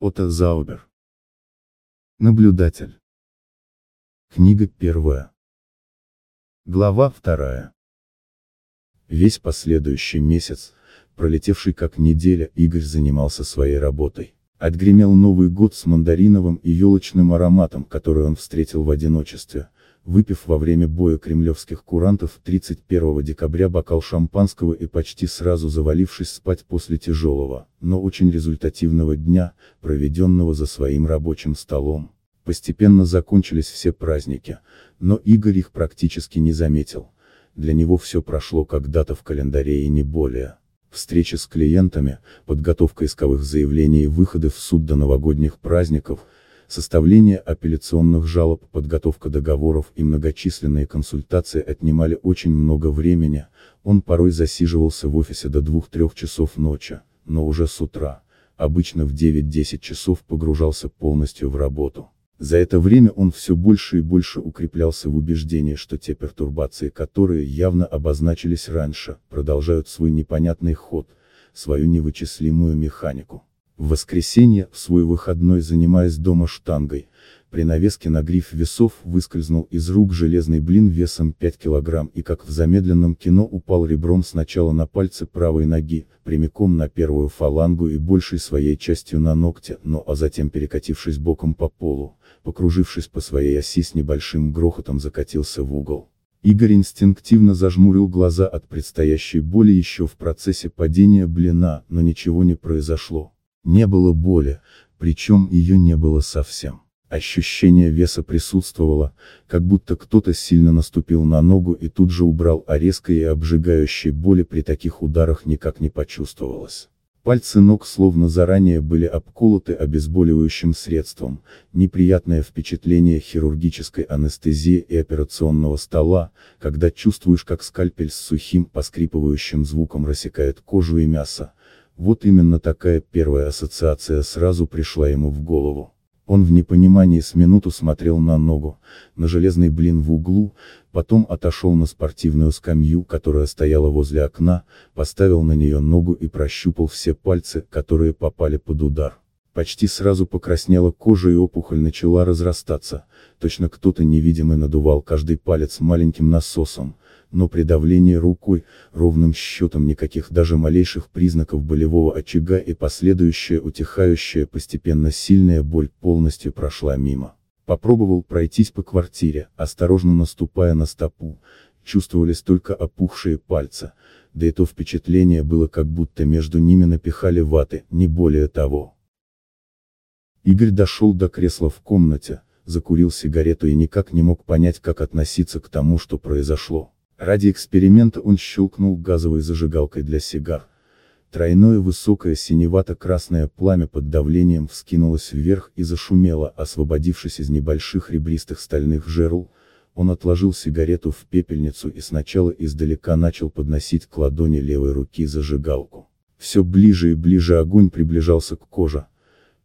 Отто Заубер. Наблюдатель. Книга первая. Глава вторая. Весь последующий месяц, пролетевший как неделя, Игорь занимался своей работой. Отгремел Новый год с мандариновым и елочным ароматом, который он встретил в одиночестве, выпив во время боя кремлевских курантов 31 декабря бокал шампанского и почти сразу завалившись спать после тяжелого, но очень результативного дня, проведенного за своим рабочим столом. Постепенно закончились все праздники, но Игорь их практически не заметил. Для него все прошло когда-то в календаре и не более. Встречи с клиентами, подготовка исковых заявлений и выходы в суд до новогодних праздников – Составление апелляционных жалоб, подготовка договоров и многочисленные консультации отнимали очень много времени, он порой засиживался в офисе до 2-3 часов ночи, но уже с утра, обычно в 9-10 часов погружался полностью в работу. За это время он все больше и больше укреплялся в убеждении, что те пертурбации, которые явно обозначились раньше, продолжают свой непонятный ход, свою невычислимую механику. В воскресенье, в свой выходной занимаясь дома штангой, при навеске на гриф весов выскользнул из рук железный блин весом 5 килограмм и как в замедленном кино упал ребром сначала на пальцы правой ноги, прямиком на первую фалангу и большей своей частью на ногте, но а затем перекатившись боком по полу, покружившись по своей оси с небольшим грохотом закатился в угол. Игорь инстинктивно зажмурил глаза от предстоящей боли еще в процессе падения блина, но ничего не произошло. Не было боли, причем ее не было совсем. Ощущение веса присутствовало, как будто кто-то сильно наступил на ногу и тут же убрал, а резкой и обжигающей боли при таких ударах никак не почувствовалось. Пальцы ног словно заранее были обколоты обезболивающим средством, неприятное впечатление хирургической анестезии и операционного стола, когда чувствуешь как скальпель с сухим поскрипывающим звуком рассекает кожу и мясо, вот именно такая первая ассоциация сразу пришла ему в голову. Он в непонимании с минуту смотрел на ногу, на железный блин в углу, потом отошел на спортивную скамью, которая стояла возле окна, поставил на нее ногу и прощупал все пальцы, которые попали под удар. Почти сразу покраснела кожа и опухоль начала разрастаться, точно кто-то невидимый надувал каждый палец маленьким насосом, но при давлении рукой, ровным счетом никаких даже малейших признаков болевого очага и последующая утихающая постепенно сильная боль полностью прошла мимо. Попробовал пройтись по квартире, осторожно наступая на стопу, чувствовались только опухшие пальцы, да и то впечатление было как будто между ними напихали ваты, не более того. Игорь дошел до кресла в комнате, закурил сигарету и никак не мог понять, как относиться к тому, что произошло. Ради эксперимента он щелкнул газовой зажигалкой для сигар. Тройное высокое синевато-красное пламя под давлением вскинулось вверх и зашумело, освободившись из небольших ребристых стальных жерл, он отложил сигарету в пепельницу и сначала издалека начал подносить к ладони левой руки зажигалку. Все ближе и ближе огонь приближался к коже.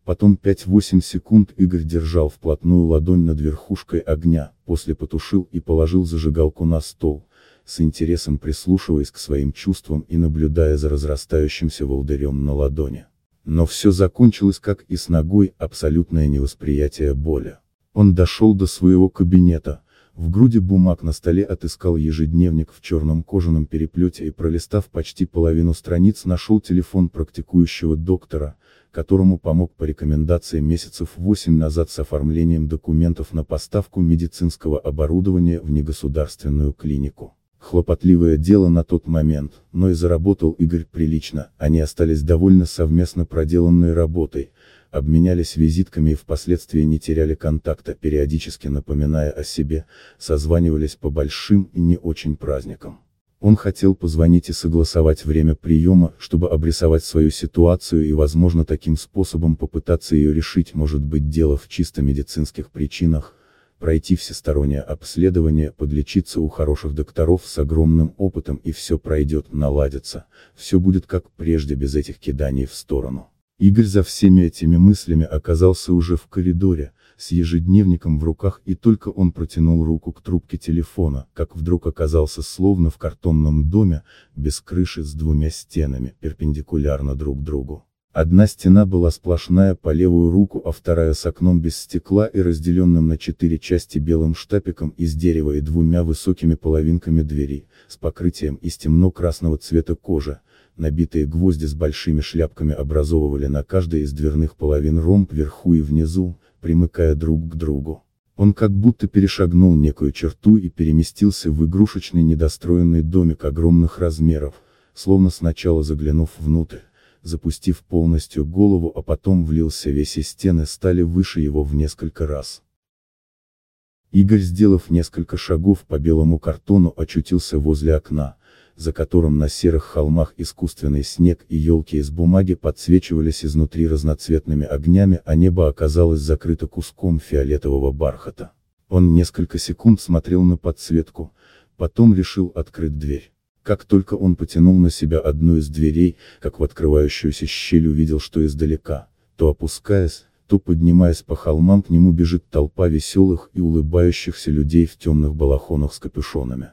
Потом 5-8 секунд Игорь держал вплотную ладонь над верхушкой огня, после потушил и положил зажигалку на стол, с интересом прислушиваясь к своим чувствам и наблюдая за разрастающимся волдырем на ладони. Но все закончилось как и с ногой, абсолютное невосприятие боли. Он дошел до своего кабинета, в груди бумаг на столе отыскал ежедневник в черном кожаном переплете и пролистав почти половину страниц нашел телефон практикующего доктора, которому помог по рекомендации месяцев 8 назад с оформлением документов на поставку медицинского оборудования в негосударственную клинику. Хлопотливое дело на тот момент, но и заработал Игорь прилично, они остались довольно совместно проделанной работой, обменялись визитками и впоследствии не теряли контакта, периодически напоминая о себе, созванивались по большим и не очень праздникам. Он хотел позвонить и согласовать время приема, чтобы обрисовать свою ситуацию и возможно таким способом попытаться ее решить может быть дело в чисто медицинских причинах, пройти всестороннее обследование, подлечиться у хороших докторов с огромным опытом и все пройдет, наладится, все будет как прежде без этих киданий в сторону. Игорь за всеми этими мыслями оказался уже в коридоре, с ежедневником в руках и только он протянул руку к трубке телефона, как вдруг оказался словно в картонном доме, без крыши с двумя стенами, перпендикулярно друг другу. Одна стена была сплошная по левую руку, а вторая с окном без стекла и разделенным на четыре части белым штапиком из дерева и двумя высокими половинками двери, с покрытием из темно-красного цвета кожи, набитые гвозди с большими шляпками образовывали на каждой из дверных половин ромб вверху и внизу, примыкая друг к другу. Он как будто перешагнул некую черту и переместился в игрушечный недостроенный домик огромных размеров, словно сначала заглянув внутрь, запустив полностью голову, а потом влился весь и стены стали выше его в несколько раз. Игорь, сделав несколько шагов по белому картону, очутился возле окна, за которым на серых холмах искусственный снег и елки из бумаги подсвечивались изнутри разноцветными огнями, а небо оказалось закрыто куском фиолетового бархата. Он несколько секунд смотрел на подсветку, потом решил открыть дверь. Как только он потянул на себя одну из дверей, как в открывающуюся щель увидел, что издалека, то опускаясь, то поднимаясь по холмам к нему бежит толпа веселых и улыбающихся людей в темных балахонах с капюшонами.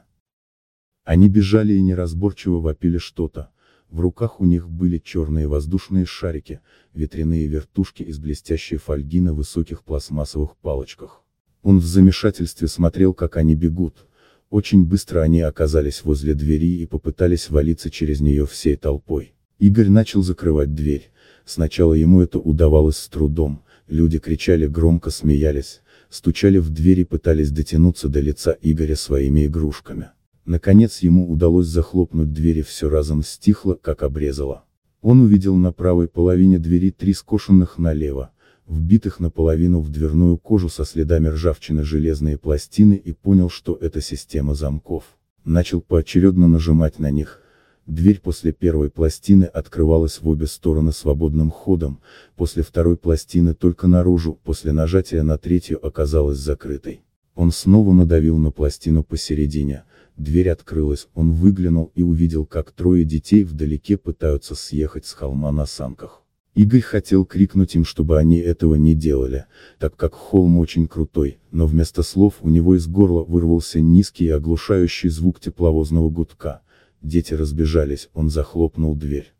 Они бежали и неразборчиво вопили что-то. В руках у них были черные воздушные шарики, ветряные вертушки из блестящей фольги на высоких пластмассовых палочках. Он в замешательстве смотрел, как они бегут. Очень быстро они оказались возле двери и попытались валиться через нее всей толпой. Игорь начал закрывать дверь. Сначала ему это удавалось с трудом, люди кричали громко смеялись, стучали в дверь и пытались дотянуться до лица Игоря своими игрушками. Наконец ему удалось захлопнуть двери все разом стихло, как обрезало. Он увидел на правой половине двери три скошенных налево, вбитых наполовину в дверную кожу со следами ржавчины железные пластины и понял, что это система замков. Начал поочередно нажимать на них. Дверь после первой пластины открывалась в обе стороны свободным ходом, после второй пластины только наружу, после нажатия на третью оказалась закрытой. Он снова надавил на пластину посередине, Дверь открылась, он выглянул и увидел, как трое детей вдалеке пытаются съехать с холма на санках. Игорь хотел крикнуть им, чтобы они этого не делали, так как холм очень крутой, но вместо слов у него из горла вырвался низкий и оглушающий звук тепловозного гудка. Дети разбежались, он захлопнул дверь.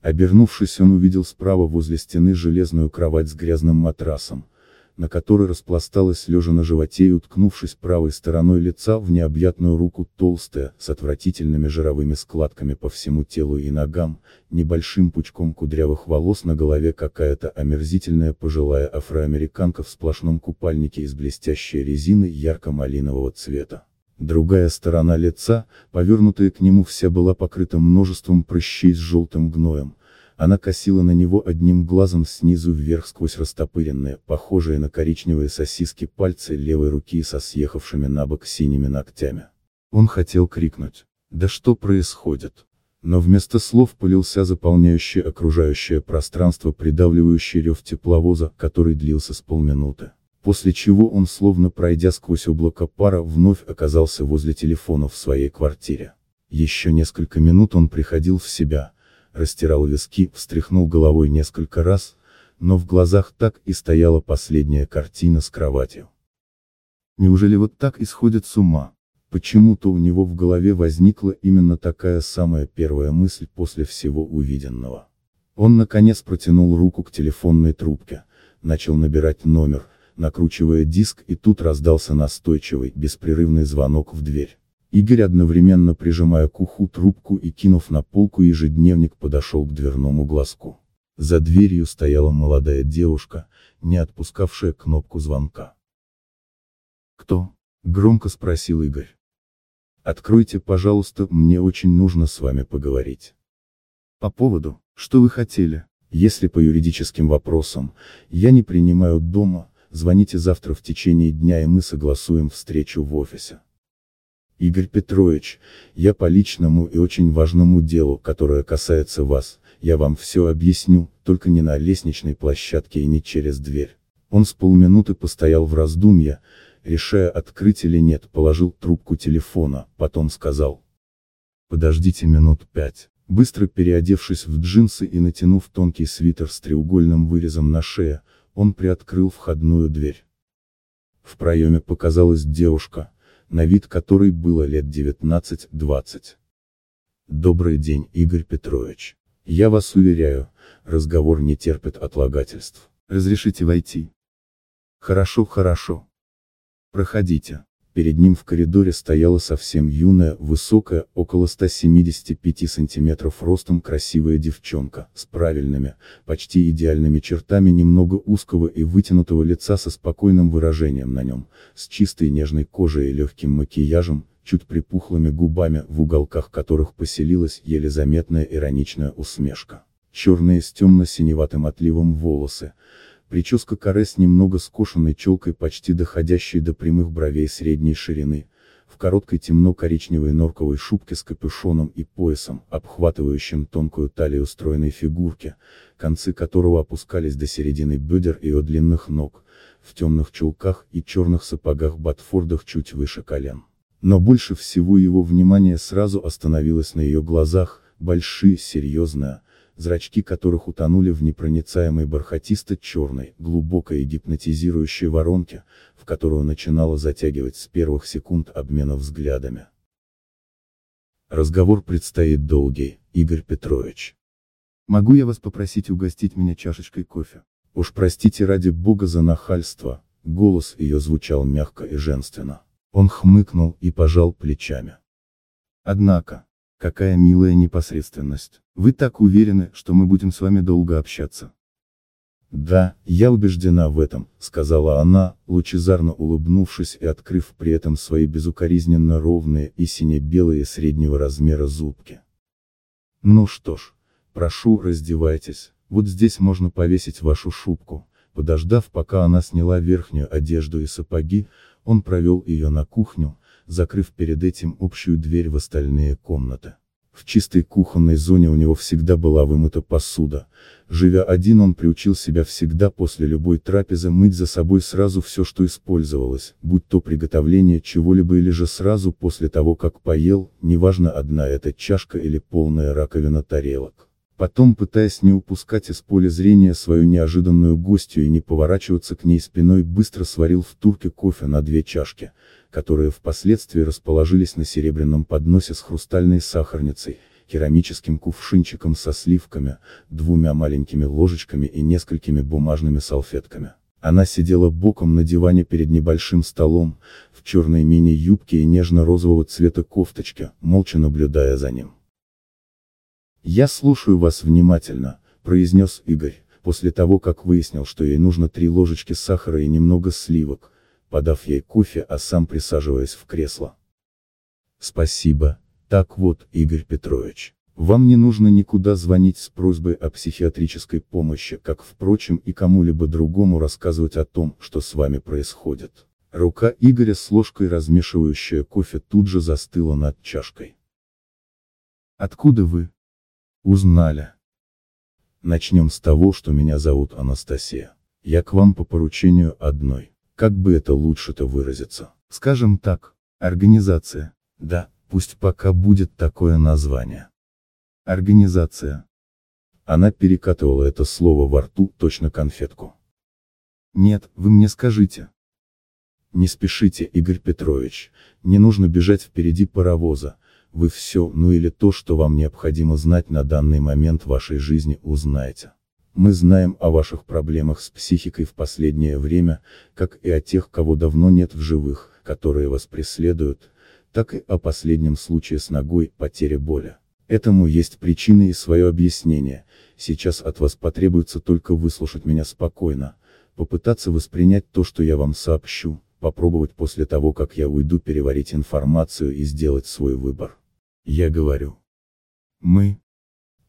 Обернувшись он увидел справа возле стены железную кровать с грязным матрасом, на которой распласталась лежа на животе и уткнувшись правой стороной лица в необъятную руку толстая, с отвратительными жировыми складками по всему телу и ногам, небольшим пучком кудрявых волос на голове какая-то омерзительная пожилая афроамериканка в сплошном купальнике из блестящей резины ярко-малинового цвета. Другая сторона лица, повернутая к нему вся была покрыта множеством прыщей с желтым гноем, она косила на него одним глазом снизу вверх сквозь растопыренные, похожие на коричневые сосиски пальцы левой руки со съехавшими на бок синими ногтями. Он хотел крикнуть. Да что происходит? Но вместо слов полился заполняющий окружающее пространство придавливающий рев тепловоза, который длился с полминуты. После чего он словно пройдя сквозь облако пара вновь оказался возле телефона в своей квартире. Еще несколько минут он приходил в себя, растирал виски, встряхнул головой несколько раз, но в глазах так и стояла последняя картина с кроватью. Неужели вот так исходит с ума? Почему-то у него в голове возникла именно такая самая первая мысль после всего увиденного. Он наконец протянул руку к телефонной трубке, начал набирать номер, накручивая диск и тут раздался настойчивый, беспрерывный звонок в дверь. Игорь одновременно прижимая к уху трубку и кинув на полку ежедневник подошел к дверному глазку. За дверью стояла молодая девушка, не отпускавшая кнопку звонка. «Кто?» — громко спросил Игорь. «Откройте, пожалуйста, мне очень нужно с вами поговорить». «По поводу, что вы хотели?» «Если по юридическим вопросам, я не принимаю дома, звоните завтра в течение дня и мы согласуем встречу в офисе». Игорь Петрович, я по личному и очень важному делу, которое касается вас, я вам все объясню, только не на лестничной площадке и не через дверь. Он с полминуты постоял в раздумье, решая открыть или нет, положил трубку телефона, потом сказал. Подождите минут пять. Быстро переодевшись в джинсы и натянув тонкий свитер с треугольным вырезом на шее, он приоткрыл входную дверь. В проеме показалась девушка, на вид которой было лет 19-20. Добрый день, Игорь Петрович. Я вас уверяю, разговор не терпит отлагательств. Разрешите войти? Хорошо, хорошо. Проходите. Перед ним в коридоре стояла совсем юная, высокая, около 175 сантиметров ростом красивая девчонка, с правильными, почти идеальными чертами немного узкого и вытянутого лица со спокойным выражением на нем, с чистой нежной кожей и легким макияжем, чуть припухлыми губами, в уголках которых поселилась еле заметная ироничная усмешка. Черные с темно-синеватым отливом волосы, прическа каре с немного скошенной челкой почти доходящей до прямых бровей средней ширины, в короткой темно-коричневой норковой шубке с капюшоном и поясом, обхватывающим тонкую талию стройной фигурки, концы которого опускались до середины бедер и от длинных ног, в темных чулках и черных сапогах-ботфордах чуть выше колен. Но больше всего его внимание сразу остановилось на ее глазах, большие, серьезные, зрачки которых утонули в непроницаемой бархатисто-черной, глубокой и гипнотизирующей воронке, в которую начинало затягивать с первых секунд обмена взглядами. Разговор предстоит долгий, Игорь Петрович. Могу я вас попросить угостить меня чашечкой кофе? Уж простите ради бога за нахальство, голос ее звучал мягко и женственно. Он хмыкнул и пожал плечами. Однако, Какая милая непосредственность. Вы так уверены, что мы будем с вами долго общаться. Да, я убеждена в этом, сказала она, лучезарно улыбнувшись и открыв при этом свои безукоризненно ровные и сине-белые среднего размера зубки. Ну что ж, прошу, раздевайтесь, вот здесь можно повесить вашу шубку. Подождав, пока она сняла верхнюю одежду и сапоги, он провел ее на кухню, закрыв перед этим общую дверь в остальные комнаты. В чистой кухонной зоне у него всегда была вымыта посуда. Живя один он приучил себя всегда после любой трапезы мыть за собой сразу все что использовалось, будь то приготовление чего-либо или же сразу после того как поел, неважно одна эта чашка или полная раковина тарелок. Потом пытаясь не упускать из поля зрения свою неожиданную гостью и не поворачиваться к ней спиной быстро сварил в турке кофе на две чашки, которые впоследствии расположились на серебряном подносе с хрустальной сахарницей, керамическим кувшинчиком со сливками, двумя маленькими ложечками и несколькими бумажными салфетками. Она сидела боком на диване перед небольшим столом, в черной мини-юбке и нежно-розового цвета кофточке, молча наблюдая за ним. «Я слушаю вас внимательно», — произнес Игорь, после того как выяснил, что ей нужно три ложечки сахара и немного сливок, подав ей кофе, а сам присаживаясь в кресло. Спасибо. Так вот, Игорь Петрович, вам не нужно никуда звонить с просьбой о психиатрической помощи, как, впрочем, и кому-либо другому рассказывать о том, что с вами происходит. Рука Игоря с ложкой, размешивающая кофе, тут же застыла над чашкой. Откуда вы? Узнали. Начнем с того, что меня зовут Анастасия. Я к вам по поручению одной. Как бы это лучше-то выразиться? Скажем так, организация. Да, пусть пока будет такое название. Организация. Она перекатывала это слово во рту, точно конфетку. Нет, вы мне скажите. Не спешите, Игорь Петрович, не нужно бежать впереди паровоза, вы все, ну или то, что вам необходимо знать на данный момент вашей жизни, узнаете. Мы знаем о ваших проблемах с психикой в последнее время, как и о тех, кого давно нет в живых, которые вас преследуют, так и о последнем случае с ногой, потере боли. Этому есть причины и свое объяснение, сейчас от вас потребуется только выслушать меня спокойно, попытаться воспринять то, что я вам сообщу, попробовать после того, как я уйду переварить информацию и сделать свой выбор. Я говорю. Мы,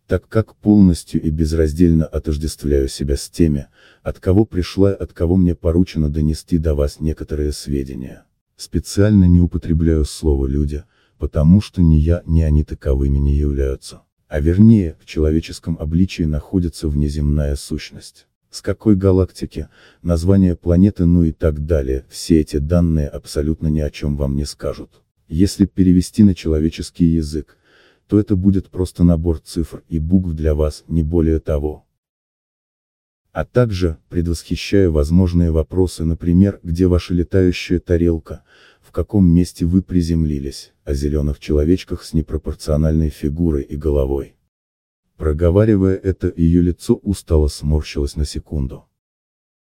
так как полностью и безраздельно отождествляю себя с теми, от кого пришла и от кого мне поручено донести до вас некоторые сведения. Специально не употребляю слово «люди», потому что ни я, ни они таковыми не являются. А вернее, в человеческом обличии находится внеземная сущность. С какой галактики, название планеты ну и так далее, все эти данные абсолютно ни о чем вам не скажут. Если перевести на человеческий язык, то это будет просто набор цифр и букв для вас, не более того. А также, предвосхищая возможные вопросы, например, где ваша летающая тарелка, в каком месте вы приземлились, о зеленых человечках с непропорциональной фигурой и головой. Проговаривая это, ее лицо устало сморщилось на секунду.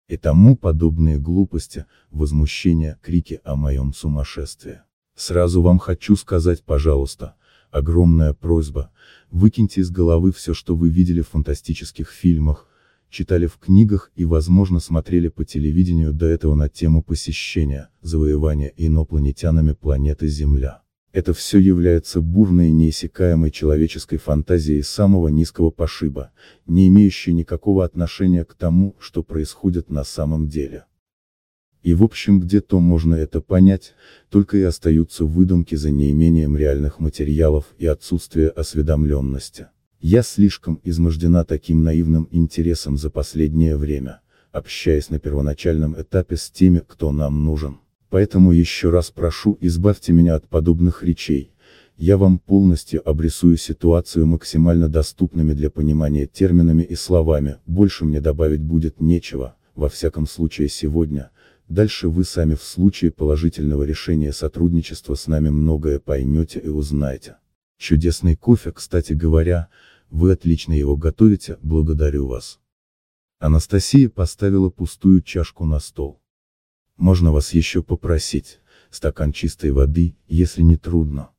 И тому подобные глупости, возмущения, крики о моем сумасшествии. Сразу вам хочу сказать, пожалуйста, огромная просьба, выкиньте из головы все, что вы видели в фантастических фильмах, читали в книгах и, возможно, смотрели по телевидению до этого на тему посещения, завоевания инопланетянами планеты Земля. Это все является бурной неиссякаемой человеческой фантазией самого низкого пошиба, не имеющей никакого отношения к тому, что происходит на самом деле. И в общем где-то можно это понять, только и остаются выдумки за неимением реальных материалов и отсутствие осведомленности. Я слишком измождена таким наивным интересом за последнее время, общаясь на первоначальном этапе с теми, кто нам нужен. Поэтому еще раз прошу, избавьте меня от подобных речей. Я вам полностью обрисую ситуацию максимально доступными для понимания терминами и словами, больше мне добавить будет нечего, во всяком случае сегодня. Дальше вы сами в случае положительного решения сотрудничества с нами многое поймете и узнаете. Чудесный кофе, кстати говоря, вы отлично его готовите, благодарю вас. Анастасия поставила пустую чашку на стол. Можно вас еще попросить, стакан чистой воды, если не трудно.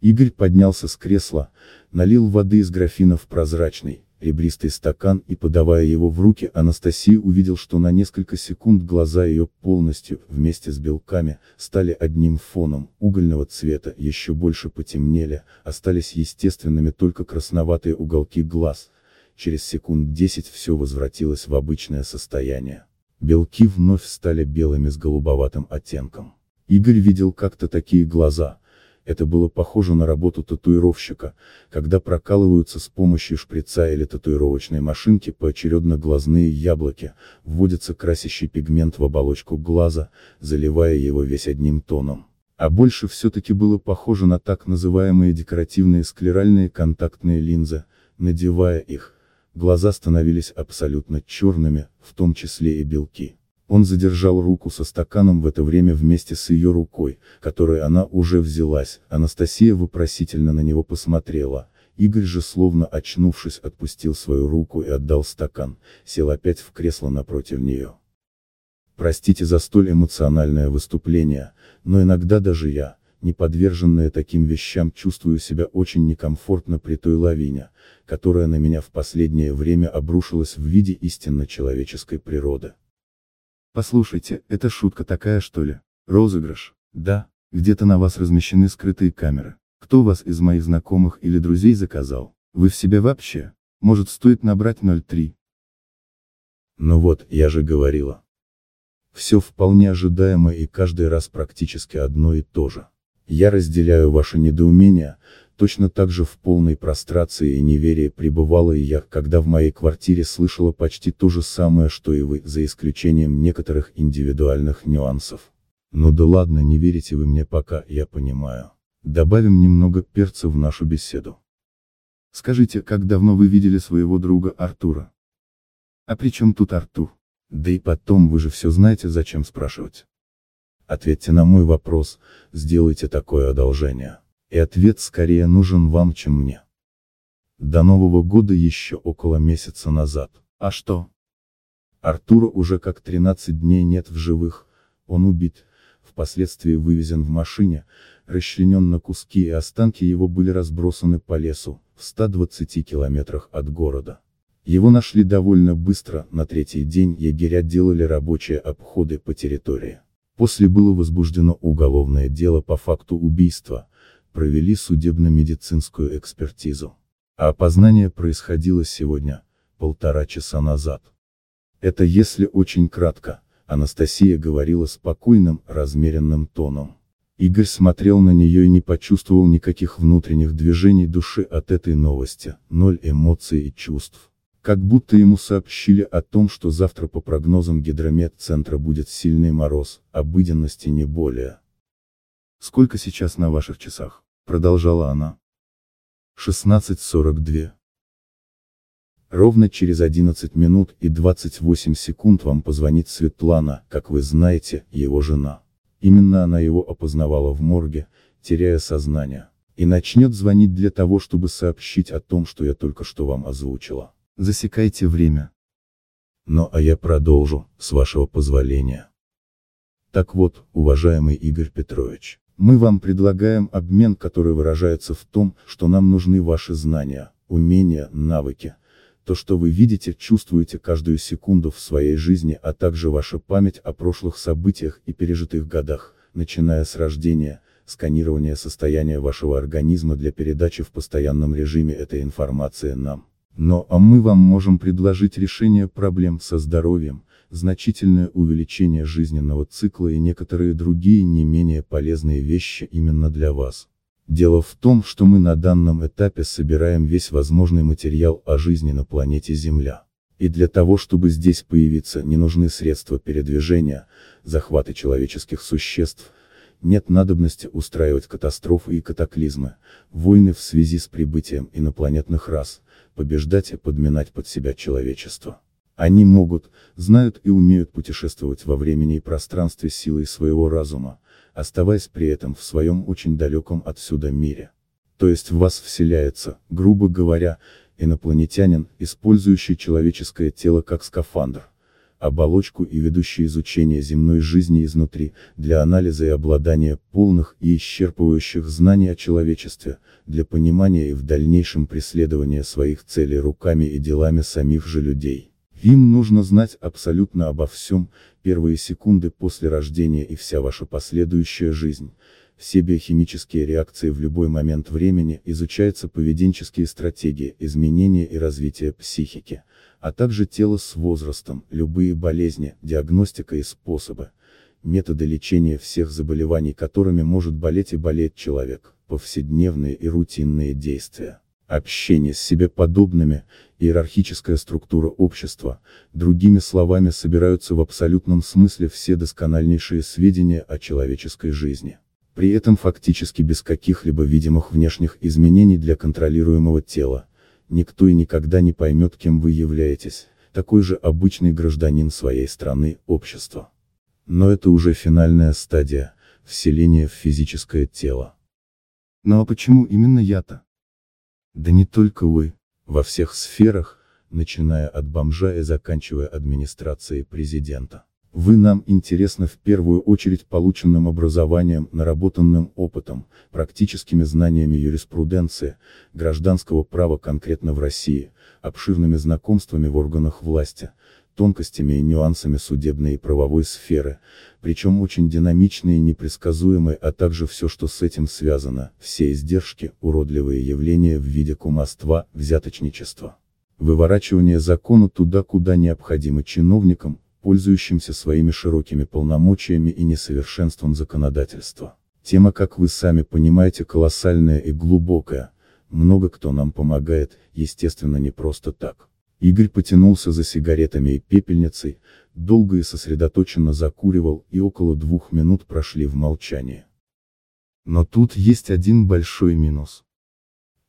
Игорь поднялся с кресла, налил воды из графина в прозрачный, ребристый стакан и подавая его в руки Анастасия увидел, что на несколько секунд глаза ее полностью, вместе с белками, стали одним фоном, угольного цвета, еще больше потемнели, остались естественными только красноватые уголки глаз. Через секунд десять все возвратилось в обычное состояние. Белки вновь стали белыми с голубоватым оттенком. Игорь видел как-то такие глаза, это было похоже на работу татуировщика, когда прокалываются с помощью шприца или татуировочной машинки поочередно глазные яблоки, вводится красящий пигмент в оболочку глаза, заливая его весь одним тоном. А больше все-таки было похоже на так называемые декоративные склеральные контактные линзы, надевая их, глаза становились абсолютно черными, в том числе и белки. Он задержал руку со стаканом в это время вместе с ее рукой, которой она уже взялась, Анастасия вопросительно на него посмотрела, Игорь же словно очнувшись отпустил свою руку и отдал стакан, сел опять в кресло напротив нее. Простите за столь эмоциональное выступление, но иногда даже я, не подверженная таким вещам чувствую себя очень некомфортно при той лавине, которая на меня в последнее время обрушилась в виде истинно человеческой природы. Послушайте, это шутка такая что ли? Розыгрыш? Да, где-то на вас размещены скрытые камеры. Кто вас из моих знакомых или друзей заказал? Вы в себя вообще? Может стоит набрать 03? Ну вот, я же говорила. Все вполне ожидаемо и каждый раз практически одно и то же. Я разделяю ваше недоумение, Точно так же в полной прострации и неверии пребывала и я, когда в моей квартире слышала почти то же самое, что и вы, за исключением некоторых индивидуальных нюансов. Ну да ладно, не верите вы мне пока, я понимаю. Добавим немного перца в нашу беседу. Скажите, как давно вы видели своего друга Артура? А при чем тут Артур? Да и потом, вы же все знаете, зачем спрашивать. Ответьте на мой вопрос, сделайте такое одолжение и ответ скорее нужен вам, чем мне. До Нового года еще около месяца назад. А что? Артура уже как 13 дней нет в живых, он убит, впоследствии вывезен в машине, расчленен на куски и останки его были разбросаны по лесу, в 120 километрах от города. Его нашли довольно быстро, на третий день егеря делали рабочие обходы по территории. После было возбуждено уголовное дело по факту убийства, провели судебно-медицинскую экспертизу. А опознание происходило сегодня, полтора часа назад. Это если очень кратко, Анастасия говорила спокойным, размеренным тоном. Игорь смотрел на нее и не почувствовал никаких внутренних движений души от этой новости, ноль эмоций и чувств. Как будто ему сообщили о том, что завтра по прогнозам гидромедцентра будет сильный мороз, обыденности не более. Сколько сейчас на ваших часах? Продолжала она. 16.42. Ровно через 11 минут и 28 секунд вам позвонит Светлана, как вы знаете, его жена. Именно она его опознавала в морге, теряя сознание. И начнет звонить для того, чтобы сообщить о том, что я только что вам озвучила. Засекайте время. Ну а я продолжу, с вашего позволения. Так вот, уважаемый Игорь Петрович, мы вам предлагаем обмен, который выражается в том, что нам нужны ваши знания, умения, навыки, то, что вы видите, чувствуете каждую секунду в своей жизни, а также ваша память о прошлых событиях и пережитых годах, начиная с рождения, сканирования состояния вашего организма для передачи в постоянном режиме этой информации нам. Но а мы вам можем предложить решение проблем со здоровьем, значительное увеличение жизненного цикла и некоторые другие не менее полезные вещи именно для вас. Дело в том, что мы на данном этапе собираем весь возможный материал о жизни на планете Земля. И для того, чтобы здесь появиться, не нужны средства передвижения, захваты человеческих существ, нет надобности устраивать катастрофы и катаклизмы, войны в связи с прибытием инопланетных рас, побеждать и подминать под себя человечество. Они могут, знают и умеют путешествовать во времени и пространстве силой своего разума, оставаясь при этом в своем очень далеком отсюда мире. То есть в вас вселяется, грубо говоря, инопланетянин, использующий человеческое тело как скафандр, оболочку и ведущий изучение земной жизни изнутри, для анализа и обладания полных и исчерпывающих знаний о человечестве, для понимания и в дальнейшем преследования своих целей руками и делами самих же людей. Им нужно знать абсолютно обо всем, первые секунды после рождения и вся ваша последующая жизнь. Все биохимические реакции в любой момент времени, изучаются поведенческие стратегии, изменения и развития психики, а также тело с возрастом, любые болезни, диагностика и способы, методы лечения всех заболеваний, которыми может болеть и болеть человек, повседневные и рутинные действия общение с себе подобными, иерархическая структура общества, другими словами собираются в абсолютном смысле все доскональнейшие сведения о человеческой жизни. При этом фактически без каких-либо видимых внешних изменений для контролируемого тела. Никто и никогда не поймет, кем вы являетесь, такой же обычный гражданин своей страны, общества. Но это уже финальная стадия, вселение в физическое тело. Ну а почему именно я-то? Да не только вы, во всех сферах, начиная от бомжа и заканчивая администрацией президента. Вы нам интересны в первую очередь полученным образованием, наработанным опытом, практическими знаниями юриспруденции, гражданского права конкретно в России, обширными знакомствами в органах власти, тонкостями и нюансами судебной и правовой сферы, причем очень динамичные и непредсказуемые, а также все, что с этим связано, все издержки, уродливые явления в виде кумовства, взяточничества. Выворачивание закона туда, куда необходимо чиновникам, пользующимся своими широкими полномочиями и несовершенством законодательства. Тема, как вы сами понимаете, колоссальная и глубокая, много кто нам помогает, естественно не просто так. Игорь потянулся за сигаретами и пепельницей, долго и сосредоточенно закуривал, и около двух минут прошли в молчании. Но тут есть один большой минус.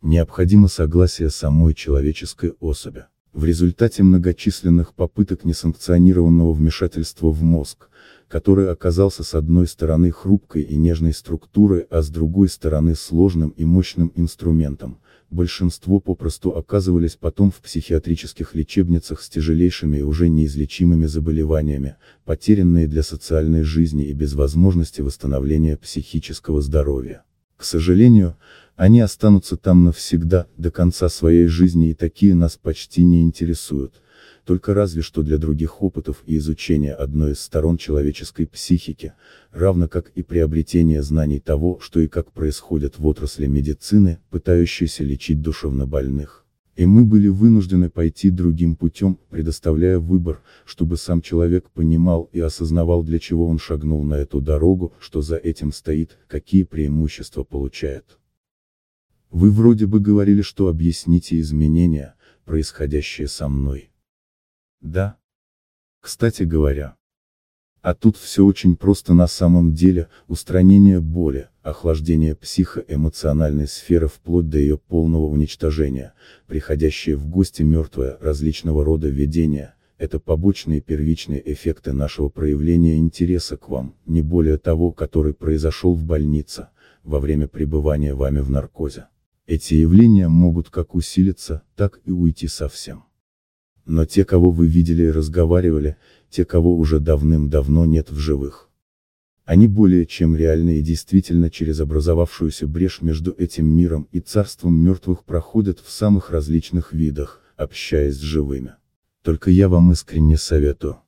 Необходимо согласие самой человеческой особи. В результате многочисленных попыток несанкционированного вмешательства в мозг, который оказался с одной стороны хрупкой и нежной структурой, а с другой стороны сложным и мощным инструментом, большинство попросту оказывались потом в психиатрических лечебницах с тяжелейшими и уже неизлечимыми заболеваниями, потерянные для социальной жизни и без возможности восстановления психического здоровья. К сожалению, они останутся там навсегда, до конца своей жизни и такие нас почти не интересуют только разве что для других опытов и изучения одной из сторон человеческой психики, равно как и приобретение знаний того, что и как происходит в отрасли медицины, пытающейся лечить душевнобольных. И мы были вынуждены пойти другим путем, предоставляя выбор, чтобы сам человек понимал и осознавал для чего он шагнул на эту дорогу, что за этим стоит, какие преимущества получает. Вы вроде бы говорили, что объясните изменения, происходящие со мной. Да. Кстати говоря. А тут все очень просто на самом деле, устранение боли, охлаждение психоэмоциональной сферы вплоть до ее полного уничтожения, приходящие в гости мертвое, различного рода видения, это побочные первичные эффекты нашего проявления интереса к вам, не более того, который произошел в больнице, во время пребывания вами в наркозе. Эти явления могут как усилиться, так и уйти совсем. Но те, кого вы видели и разговаривали, те, кого уже давным-давно нет в живых. Они более чем реальны и действительно через образовавшуюся брешь между этим миром и царством мертвых проходят в самых различных видах, общаясь с живыми. Только я вам искренне советую.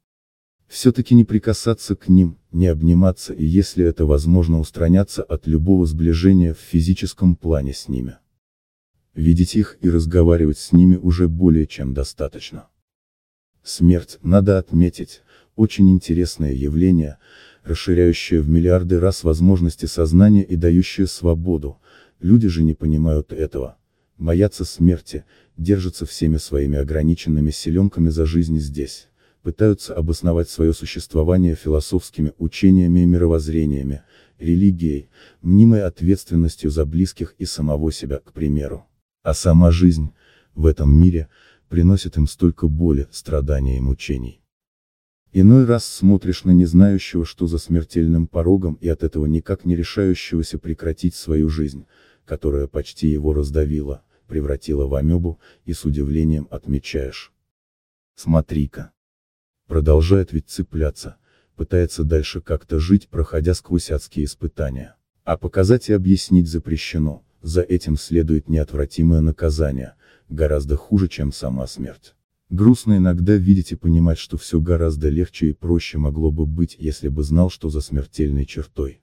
Все-таки не прикасаться к ним, не обниматься и если это возможно устраняться от любого сближения в физическом плане с ними. Видеть их и разговаривать с ними уже более чем достаточно. Смерть, надо отметить, очень интересное явление, расширяющее в миллиарды раз возможности сознания и дающее свободу, люди же не понимают этого, боятся смерти, держатся всеми своими ограниченными силенками за жизнь здесь, пытаются обосновать свое существование философскими учениями и мировоззрениями, религией, мнимой ответственностью за близких и самого себя, к примеру. А сама жизнь, в этом мире, приносит им столько боли, страдания и мучений. Иной раз смотришь на не знающего, что за смертельным порогом и от этого никак не решающегося прекратить свою жизнь, которая почти его раздавила, превратила в амебу, и с удивлением отмечаешь. Смотри-ка. Продолжает ведь цепляться, пытается дальше как-то жить, проходя сквозь адские испытания. А показать и объяснить запрещено, за этим следует неотвратимое наказание, гораздо хуже, чем сама смерть. Грустно иногда видеть и понимать, что все гораздо легче и проще могло бы быть, если бы знал, что за смертельной чертой.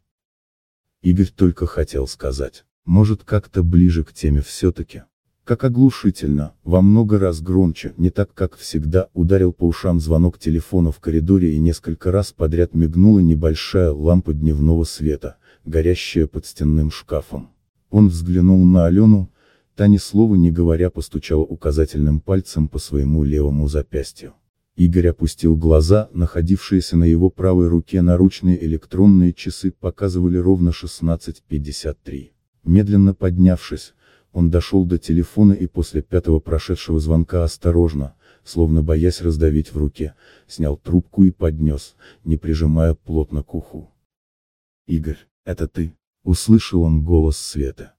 Игорь только хотел сказать, может как-то ближе к теме все-таки. Как оглушительно, во много раз громче, не так как всегда, ударил по ушам звонок телефона в коридоре и несколько раз подряд мигнула небольшая лампа дневного света, горящая под стенным шкафом. Он взглянул на Алену, та ни слова не говоря постучала указательным пальцем по своему левому запястью. Игорь опустил глаза, находившиеся на его правой руке наручные электронные часы показывали ровно 16.53. Медленно поднявшись, он дошел до телефона и после пятого прошедшего звонка осторожно, словно боясь раздавить в руке, снял трубку и поднес, не прижимая плотно к уху. «Игорь, это ты?» Услышал он голос Света.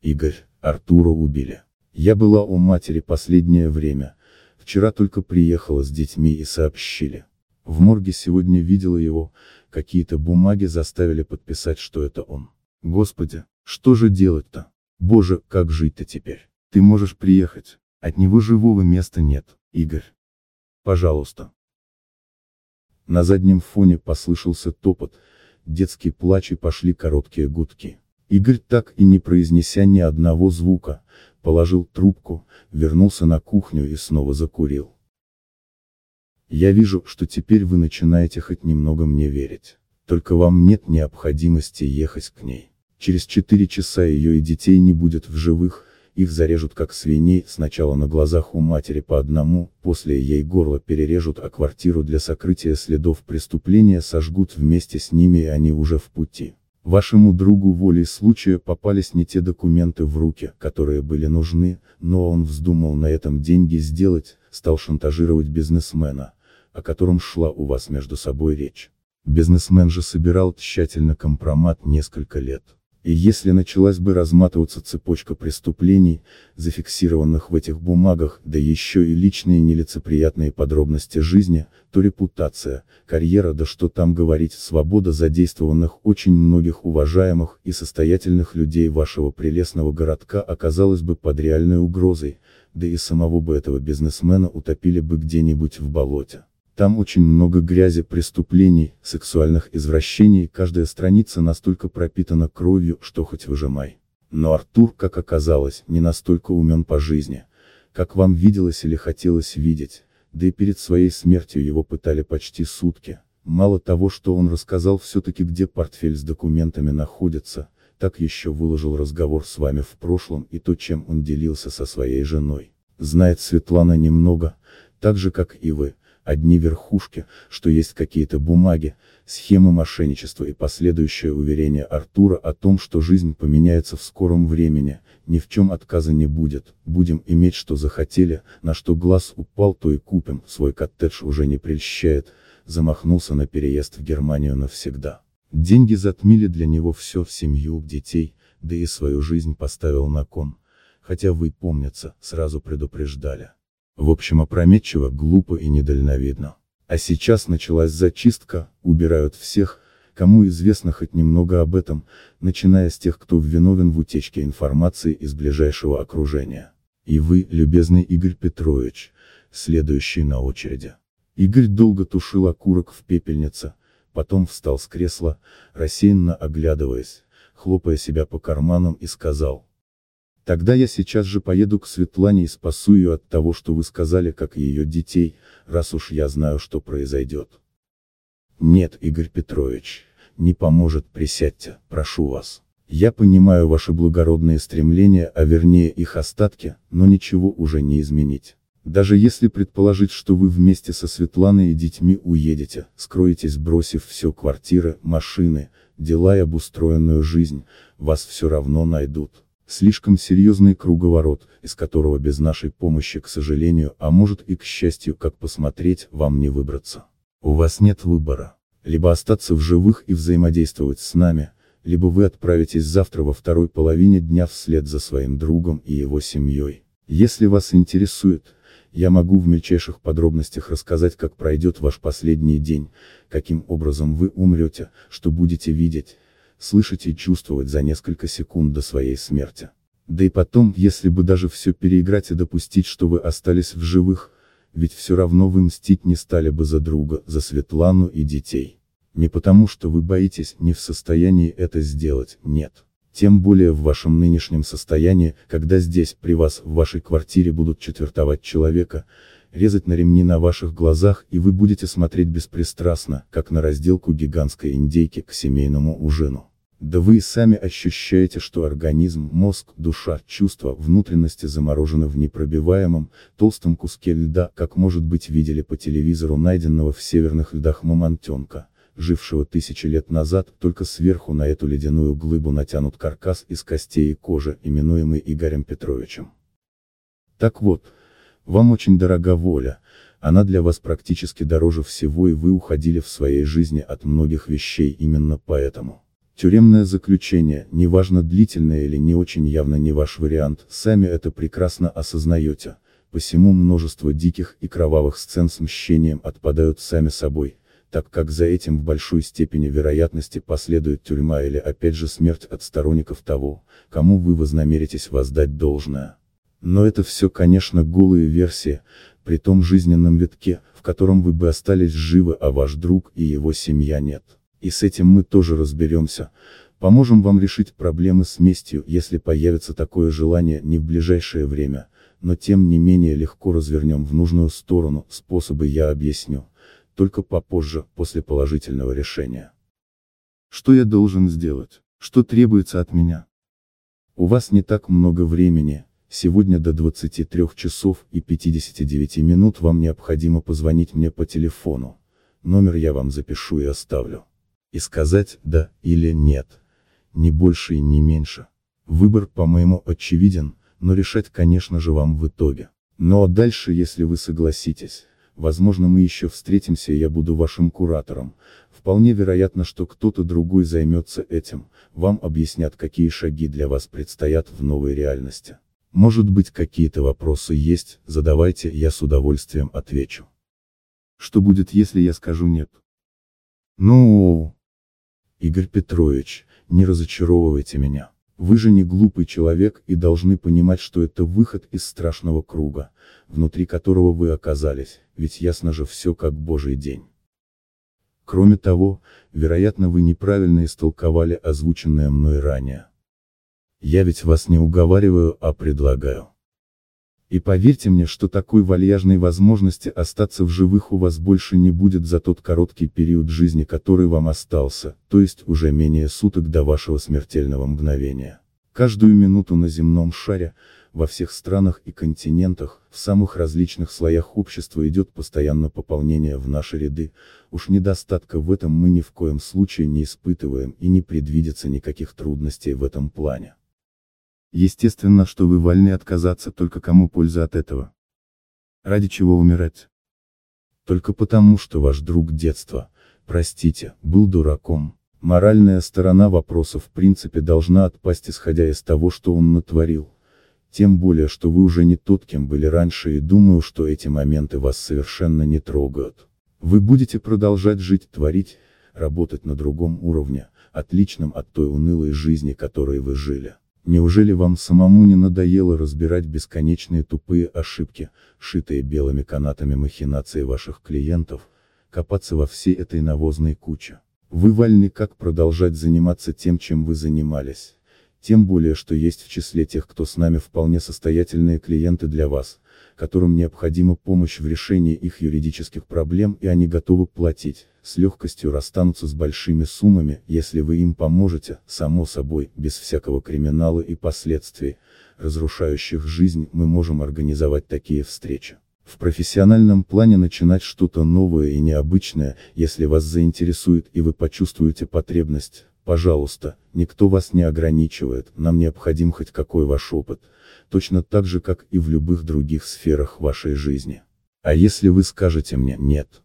Игорь, Артура убили. Я была у матери последнее время. Вчера только приехала с детьми и сообщили. В морге сегодня видела его, какие-то бумаги заставили подписать, что это он. Господи, что же делать-то? Боже, как жить-то теперь? Ты можешь приехать. От него живого места нет, Игорь. Пожалуйста. На заднем фоне послышался топот, детский плач и пошли короткие гудки. Игорь так и не произнеся ни одного звука, положил трубку, вернулся на кухню и снова закурил. Я вижу, что теперь вы начинаете хоть немного мне верить. Только вам нет необходимости ехать к ней. Через четыре часа ее и детей не будет в живых, их зарежут как свиней, сначала на глазах у матери по одному, после ей горло перережут, а квартиру для сокрытия следов преступления сожгут вместе с ними и они уже в пути. Вашему другу волей случая попались не те документы в руки, которые были нужны, но он вздумал на этом деньги сделать, стал шантажировать бизнесмена, о котором шла у вас между собой речь. Бизнесмен же собирал тщательно компромат несколько лет. И если началась бы разматываться цепочка преступлений, зафиксированных в этих бумагах, да еще и личные нелицеприятные подробности жизни, то репутация, карьера да что там говорить, свобода задействованных очень многих уважаемых и состоятельных людей вашего прелестного городка оказалась бы под реальной угрозой, да и самого бы этого бизнесмена утопили бы где-нибудь в болоте. Там очень много грязи, преступлений, сексуальных извращений, каждая страница настолько пропитана кровью, что хоть выжимай. Но Артур, как оказалось, не настолько умен по жизни, как вам виделось или хотелось видеть, да и перед своей смертью его пытали почти сутки. Мало того, что он рассказал все-таки где портфель с документами находится, так еще выложил разговор с вами в прошлом и то, чем он делился со своей женой. Знает Светлана немного, так же как и вы, одни верхушки, что есть какие-то бумаги, схемы мошенничества и последующее уверение Артура о том, что жизнь поменяется в скором времени, ни в чем отказа не будет, будем иметь что захотели, на что глаз упал то и купим, свой коттедж уже не прельщает, замахнулся на переезд в Германию навсегда. Деньги затмили для него все, семью, детей, да и свою жизнь поставил на кон, хотя вы, помнится, сразу предупреждали. В общем опрометчиво, глупо и недальновидно. А сейчас началась зачистка, убирают всех, кому известно хоть немного об этом, начиная с тех, кто виновен в утечке информации из ближайшего окружения. И вы, любезный Игорь Петрович, следующий на очереди. Игорь долго тушил окурок в пепельнице, потом встал с кресла, рассеянно оглядываясь, хлопая себя по карманам и сказал. Тогда я сейчас же поеду к Светлане и спасу ее от того, что вы сказали, как ее детей, раз уж я знаю, что произойдет. Нет, Игорь Петрович, не поможет, присядьте, прошу вас. Я понимаю ваши благородные стремления, а вернее их остатки, но ничего уже не изменить. Даже если предположить, что вы вместе со Светланой и детьми уедете, скроетесь, бросив все квартиры, машины, дела и обустроенную жизнь, вас все равно найдут. Слишком серьезный круговорот, из которого без нашей помощи, к сожалению, а может и к счастью, как посмотреть, вам не выбраться. У вас нет выбора. Либо остаться в живых и взаимодействовать с нами, либо вы отправитесь завтра во второй половине дня вслед за своим другом и его семьей. Если вас интересует, я могу в мельчайших подробностях рассказать, как пройдет ваш последний день, каким образом вы умрете, что будете видеть, слышать и чувствовать за несколько секунд до своей смерти. Да и потом, если бы даже все переиграть и допустить, что вы остались в живых, ведь все равно вы мстить не стали бы за друга, за Светлану и детей. Не потому, что вы боитесь, не в состоянии это сделать, нет. Тем более в вашем нынешнем состоянии, когда здесь, при вас, в вашей квартире будут четвертовать человека, резать на ремни на ваших глазах и вы будете смотреть беспристрастно, как на разделку гигантской индейки к семейному ужину. Да вы и сами ощущаете, что организм, мозг, душа, чувства, внутренности заморожены в непробиваемом, толстом куске льда, как может быть видели по телевизору найденного в северных льдах мамонтенка жившего тысячи лет назад, только сверху на эту ледяную глыбу натянут каркас из костей и кожи, именуемый Игорем Петровичем. Так вот, вам очень дорога воля, она для вас практически дороже всего и вы уходили в своей жизни от многих вещей именно поэтому. Тюремное заключение, неважно длительное или не очень явно не ваш вариант, сами это прекрасно осознаете, посему множество диких и кровавых сцен с мщением отпадают сами собой, так как за этим в большой степени вероятности последует тюрьма или опять же смерть от сторонников того, кому вы вознамеритесь воздать должное. Но это все конечно голые версии, при том жизненном витке, в котором вы бы остались живы, а ваш друг и его семья нет. И с этим мы тоже разберемся, поможем вам решить проблемы с местью, если появится такое желание не в ближайшее время, но тем не менее легко развернем в нужную сторону, способы я объясню только попозже, после положительного решения. Что я должен сделать? Что требуется от меня? У вас не так много времени, сегодня до 23 часов и 59 минут вам необходимо позвонить мне по телефону. Номер я вам запишу и оставлю. И сказать «да» или «нет». Не больше и не меньше. Выбор, по-моему, очевиден, но решать, конечно же, вам в итоге. А дальше, если вы согласитесь, возможно мы еще встретимся и я буду вашим куратором. Вполне вероятно, что кто-то другой займется этим, вам объяснят какие шаги для вас предстоят в новой реальности. Может быть какие-то вопросы есть, задавайте, я с удовольствием отвечу. Что будет если я скажу нет? Ну... Игорь Петрович, не разочаровывайте меня. Вы же не глупый человек и должны понимать, что это выход из страшного круга, внутри которого вы оказались, ведь ясно же все как божий день. Кроме того, вероятно вы неправильно истолковали озвученное мной ранее. Я ведь вас не уговариваю, а предлагаю. И поверьте мне, что такой вальяжной возможности остаться в живых у вас больше не будет за тот короткий период жизни, который вам остался, то есть уже менее суток до вашего смертельного мгновения. Каждую минуту на земном шаре, во всех странах и континентах, в самых различных слоях общества идет постоянно пополнение в наши ряды, уж недостатка в этом мы ни в коем случае не испытываем и не предвидится никаких трудностей в этом плане. Естественно, что вы вольны отказаться только кому польза от этого. Ради чего умирать? Только потому, что ваш друг детства, простите, был дураком, Моральная сторона вопроса в принципе должна отпасть исходя из того, что он натворил. Тем более, что вы уже не тот, кем были раньше и думаю, что эти моменты вас совершенно не трогают. Вы будете продолжать жить, творить, работать на другом уровне, отличном от той унылой жизни, которой вы жили. Неужели вам самому не надоело разбирать бесконечные тупые ошибки, шитые белыми канатами махинации ваших клиентов, копаться во всей этой навозной куче? Вы вольны как продолжать заниматься тем, чем вы занимались. Тем более, что есть в числе тех, кто с нами вполне состоятельные клиенты для вас, которым необходима помощь в решении их юридических проблем и они готовы платить, с легкостью расстанутся с большими суммами, если вы им поможете, само собой, без всякого криминала и последствий, разрушающих жизнь, мы можем организовать такие встречи. В профессиональном плане начинать что-то новое и необычное, если вас заинтересует и вы почувствуете потребность, пожалуйста, никто вас не ограничивает, нам необходим хоть какой ваш опыт, точно так же как и в любых других сферах вашей жизни. А если вы скажете мне «нет»,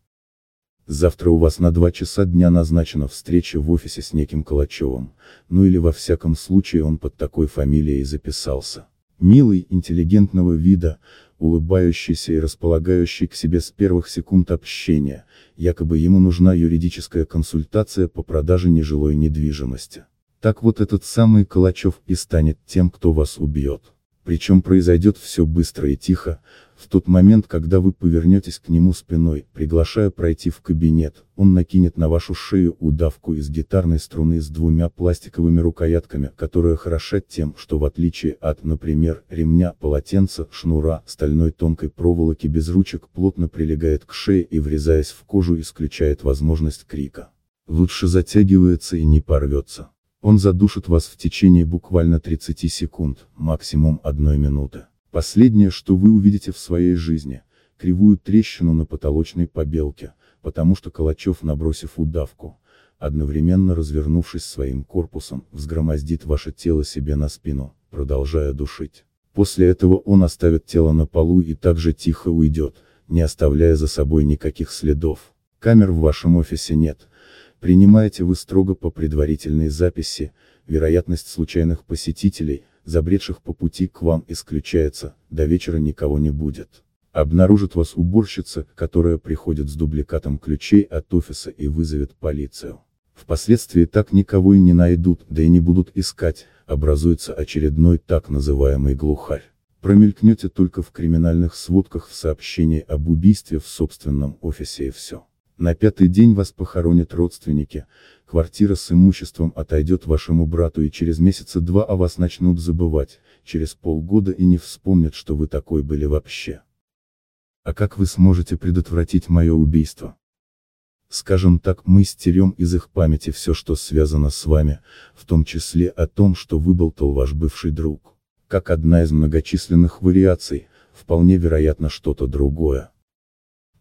Завтра у вас на два часа дня назначена встреча в офисе с неким Калачевым, ну или во всяком случае он под такой фамилией записался. Милый, интеллигентного вида, улыбающийся и располагающий к себе с первых секунд общения, якобы ему нужна юридическая консультация по продаже нежилой недвижимости. Так вот этот самый Калачев и станет тем, кто вас убьет. Причем произойдет все быстро и тихо, в тот момент, когда вы повернетесь к нему спиной, приглашая пройти в кабинет, он накинет на вашу шею удавку из гитарной струны с двумя пластиковыми рукоятками, которая хороша тем, что в отличие от, например, ремня, полотенца, шнура, стальной тонкой проволоки без ручек плотно прилегает к шее и врезаясь в кожу исключает возможность крика. Лучше затягивается и не порвется. Он задушит вас в течение буквально 30 секунд, максимум одной минуты. Последнее, что вы увидите в своей жизни, кривую трещину на потолочной побелке, потому что Калачев, набросив удавку, одновременно развернувшись своим корпусом, взгромоздит ваше тело себе на спину, продолжая душить. После этого он оставит тело на полу и также тихо уйдет, не оставляя за собой никаких следов. Камер в вашем офисе нет. Принимаете вы строго по предварительной записи, вероятность случайных посетителей, забредших по пути к вам исключается, до вечера никого не будет. Обнаружит вас уборщица, которая приходит с дубликатом ключей от офиса и вызовет полицию. Впоследствии так никого и не найдут, да и не будут искать, образуется очередной так называемый глухарь. Промелькнете только в криминальных сводках в сообщении об убийстве в собственном офисе и все. На пятый день вас похоронят родственники, квартира с имуществом отойдет вашему брату и через месяца два о вас начнут забывать, через полгода и не вспомнят, что вы такой были вообще. А как вы сможете предотвратить мое убийство? Скажем так, мы стерем из их памяти все, что связано с вами, в том числе о том, что выболтал ваш бывший друг. Как одна из многочисленных вариаций, вполне вероятно что-то другое.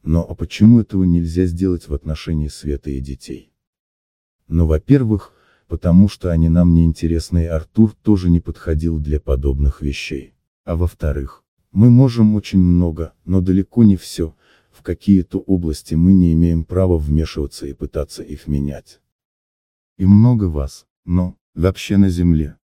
Но а почему этого нельзя сделать в отношении Света и детей? Ну во-первых, потому что они нам не интересны и Артур тоже не подходил для подобных вещей. А во-вторых, мы можем очень много, но далеко не все, в какие-то области мы не имеем права вмешиваться и пытаться их менять. И много вас, но, вообще на земле.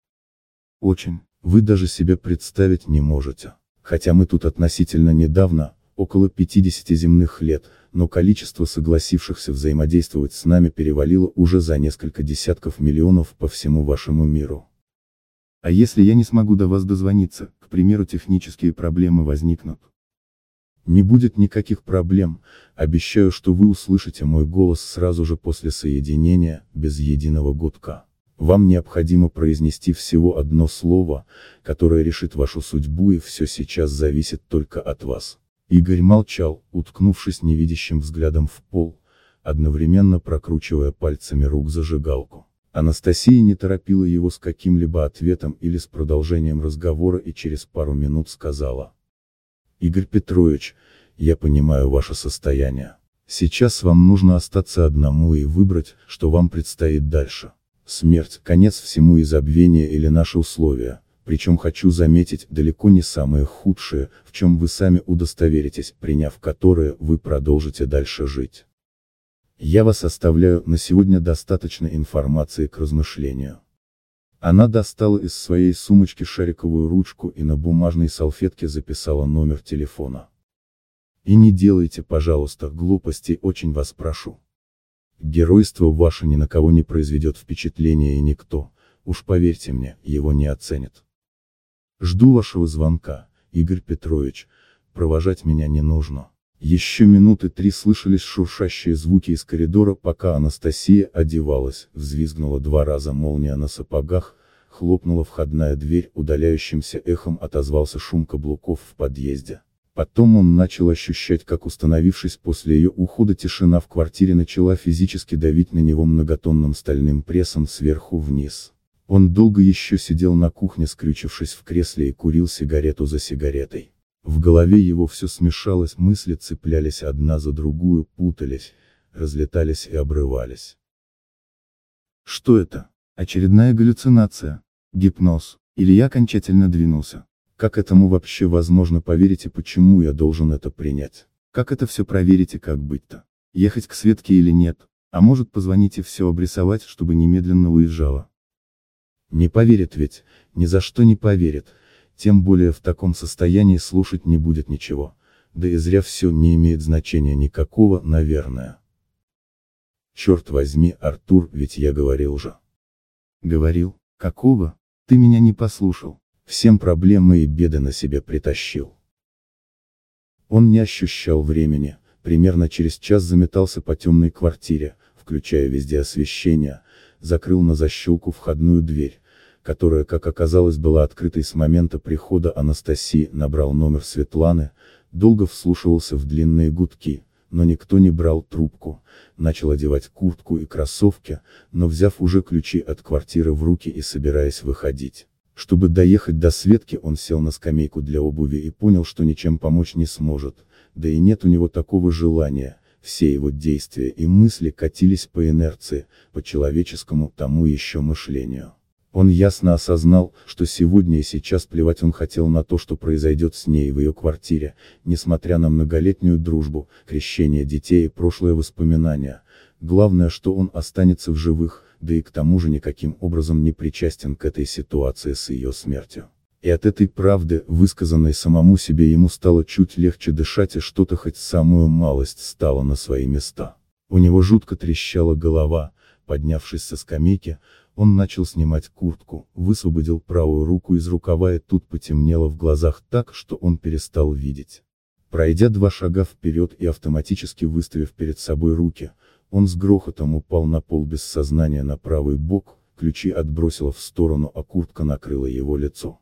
Очень, вы даже себе представить не можете. Хотя мы тут относительно недавно, около 50 земных лет, но количество согласившихся взаимодействовать с нами перевалило уже за несколько десятков миллионов по всему вашему миру. А если я не смогу до вас дозвониться, к примеру технические проблемы возникнут? Не будет никаких проблем, обещаю, что вы услышите мой голос сразу же после соединения, без единого гудка. Вам необходимо произнести всего одно слово, которое решит вашу судьбу и все сейчас зависит только от вас. Игорь молчал, уткнувшись невидящим взглядом в пол, одновременно прокручивая пальцами рук зажигалку. Анастасия не торопила его с каким-либо ответом или с продолжением разговора и через пару минут сказала. Игорь Петрович, я понимаю ваше состояние. Сейчас вам нужно остаться одному и выбрать, что вам предстоит дальше. Смерть, конец всему и забвение или наши условия причем хочу заметить, далеко не самые худшие, в чем вы сами удостоверитесь, приняв которые, вы продолжите дальше жить. Я вас оставляю, на сегодня достаточно информации к размышлению. Она достала из своей сумочки шариковую ручку и на бумажной салфетке записала номер телефона. И не делайте, пожалуйста, глупостей, очень вас прошу. Геройство ваше ни на кого не произведет впечатления и никто, уж поверьте мне, его не оценит. Жду вашего звонка, Игорь Петрович, провожать меня не нужно. Еще минуты три слышались шуршащие звуки из коридора, пока Анастасия одевалась, взвизгнула два раза молния на сапогах, хлопнула входная дверь, удаляющимся эхом отозвался шум каблуков в подъезде. Потом он начал ощущать, как установившись после ее ухода тишина в квартире начала физически давить на него многотонным стальным прессом сверху вниз. Он долго еще сидел на кухне скрючившись в кресле и курил сигарету за сигаретой. В голове его все смешалось, мысли цеплялись одна за другую, путались, разлетались и обрывались. Что это? Очередная галлюцинация? Гипноз? Или я окончательно двинулся? Как этому вообще возможно поверить и почему я должен это принять? Как это все проверить и как быть-то? Ехать к Светке или нет? А может позвонить и все обрисовать, чтобы немедленно уезжала? Не поверит ведь, ни за что не поверит, тем более в таком состоянии слушать не будет ничего, да и зря все не имеет значения никакого, наверное. Черт возьми, Артур, ведь я говорил же. Говорил, какого? Ты меня не послушал всем проблемы и беды на себе притащил. Он не ощущал времени, примерно через час заметался по темной квартире, включая везде освещение, закрыл на защелку входную дверь, которая, как оказалось, была открытой с момента прихода Анастасии, набрал номер Светланы, долго вслушивался в длинные гудки, но никто не брал трубку, начал одевать куртку и кроссовки, но взяв уже ключи от квартиры в руки и собираясь выходить. Чтобы доехать до Светки он сел на скамейку для обуви и понял, что ничем помочь не сможет, да и нет у него такого желания, все его действия и мысли катились по инерции, по человеческому тому еще мышлению. Он ясно осознал, что сегодня и сейчас плевать он хотел на то, что произойдет с ней в ее квартире, несмотря на многолетнюю дружбу, крещение детей и прошлые воспоминания. Главное, что он останется в живых, да и к тому же никаким образом не причастен к этой ситуации с ее смертью. И от этой правды, высказанной самому себе ему стало чуть легче дышать и что-то хоть самую малость стало на свои места. У него жутко трещала голова, поднявшись со скамейки, он начал снимать куртку, высвободил правую руку из рукава и тут потемнело в глазах так, что он перестал видеть. Пройдя два шага вперед и автоматически выставив перед собой руки, он с грохотом упал на пол без сознания на правый бок, ключи отбросило в сторону, а куртка накрыла его лицо.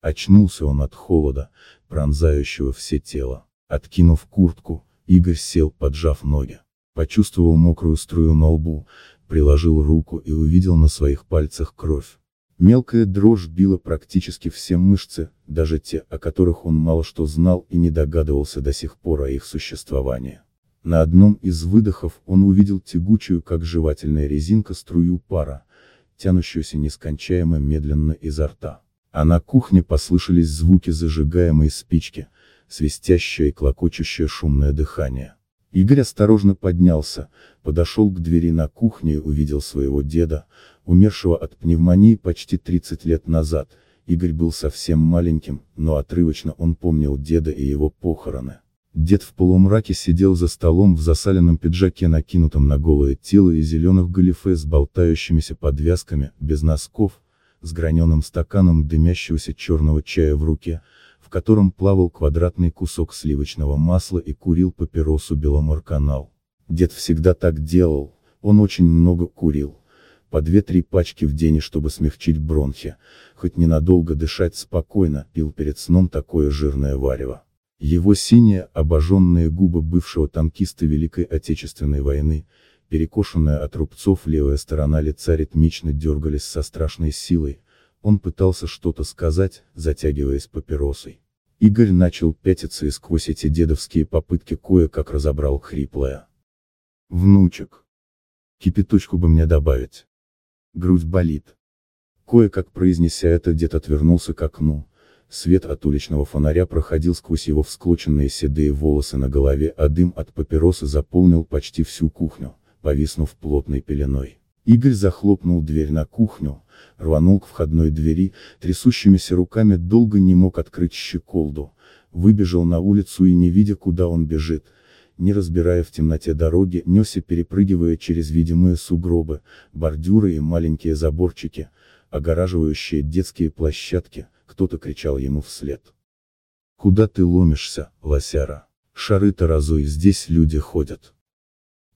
Очнулся он от холода, пронзающего все тело. Откинув куртку, Игорь сел, поджав ноги. Почувствовал мокрую струю на лбу, приложил руку и увидел на своих пальцах кровь. Мелкая дрожь била практически все мышцы, даже те, о которых он мало что знал и не догадывался до сих пор о их существовании. На одном из выдохов он увидел тягучую, как жевательная резинка, струю пара, тянущуюся нескончаемо медленно изо рта. А на кухне послышались звуки зажигаемой спички, свистящее и клокочущее шумное дыхание. Игорь осторожно поднялся, подошел к двери на кухне и увидел своего деда, умершего от пневмонии почти 30 лет назад. Игорь был совсем маленьким, но отрывочно он помнил деда и его похороны. Дед в полумраке сидел за столом в засаленном пиджаке накинутом на голое тело и зеленых галифе с болтающимися подвязками, без носков, с граненым стаканом дымящегося черного чая в руке, в котором плавал квадратный кусок сливочного масла и курил папиросу Беломорканал. Дед всегда так делал, он очень много курил. По две-три пачки в день, чтобы смягчить бронхи, хоть ненадолго дышать спокойно, пил перед сном такое жирное варево. Его синие, обожженные губы бывшего танкиста Великой Отечественной войны, перекошенная от рубцов левая сторона лица ритмично дергались со страшной силой, он пытался что-то сказать, затягиваясь папиросой. Игорь начал пятиться и сквозь эти дедовские попытки кое-как разобрал хриплое. «Внучек. Кипяточку бы мне добавить. Грудь болит». Кое-как произнеся это дед отвернулся к окну, Свет от уличного фонаря проходил сквозь его всклоченные седые волосы на голове, а дым от папиросы заполнил почти всю кухню, повиснув плотной пеленой. Игорь захлопнул дверь на кухню, рванул к входной двери, трясущимися руками долго не мог открыть щеколду, выбежал на улицу и не видя куда он бежит, не разбирая в темноте дороги, несся перепрыгивая через видимые сугробы, бордюры и маленькие заборчики, огораживающие детские площадки, кто-то кричал ему вслед. «Куда ты ломишься, лосяра? Шары-то разуй, здесь люди ходят».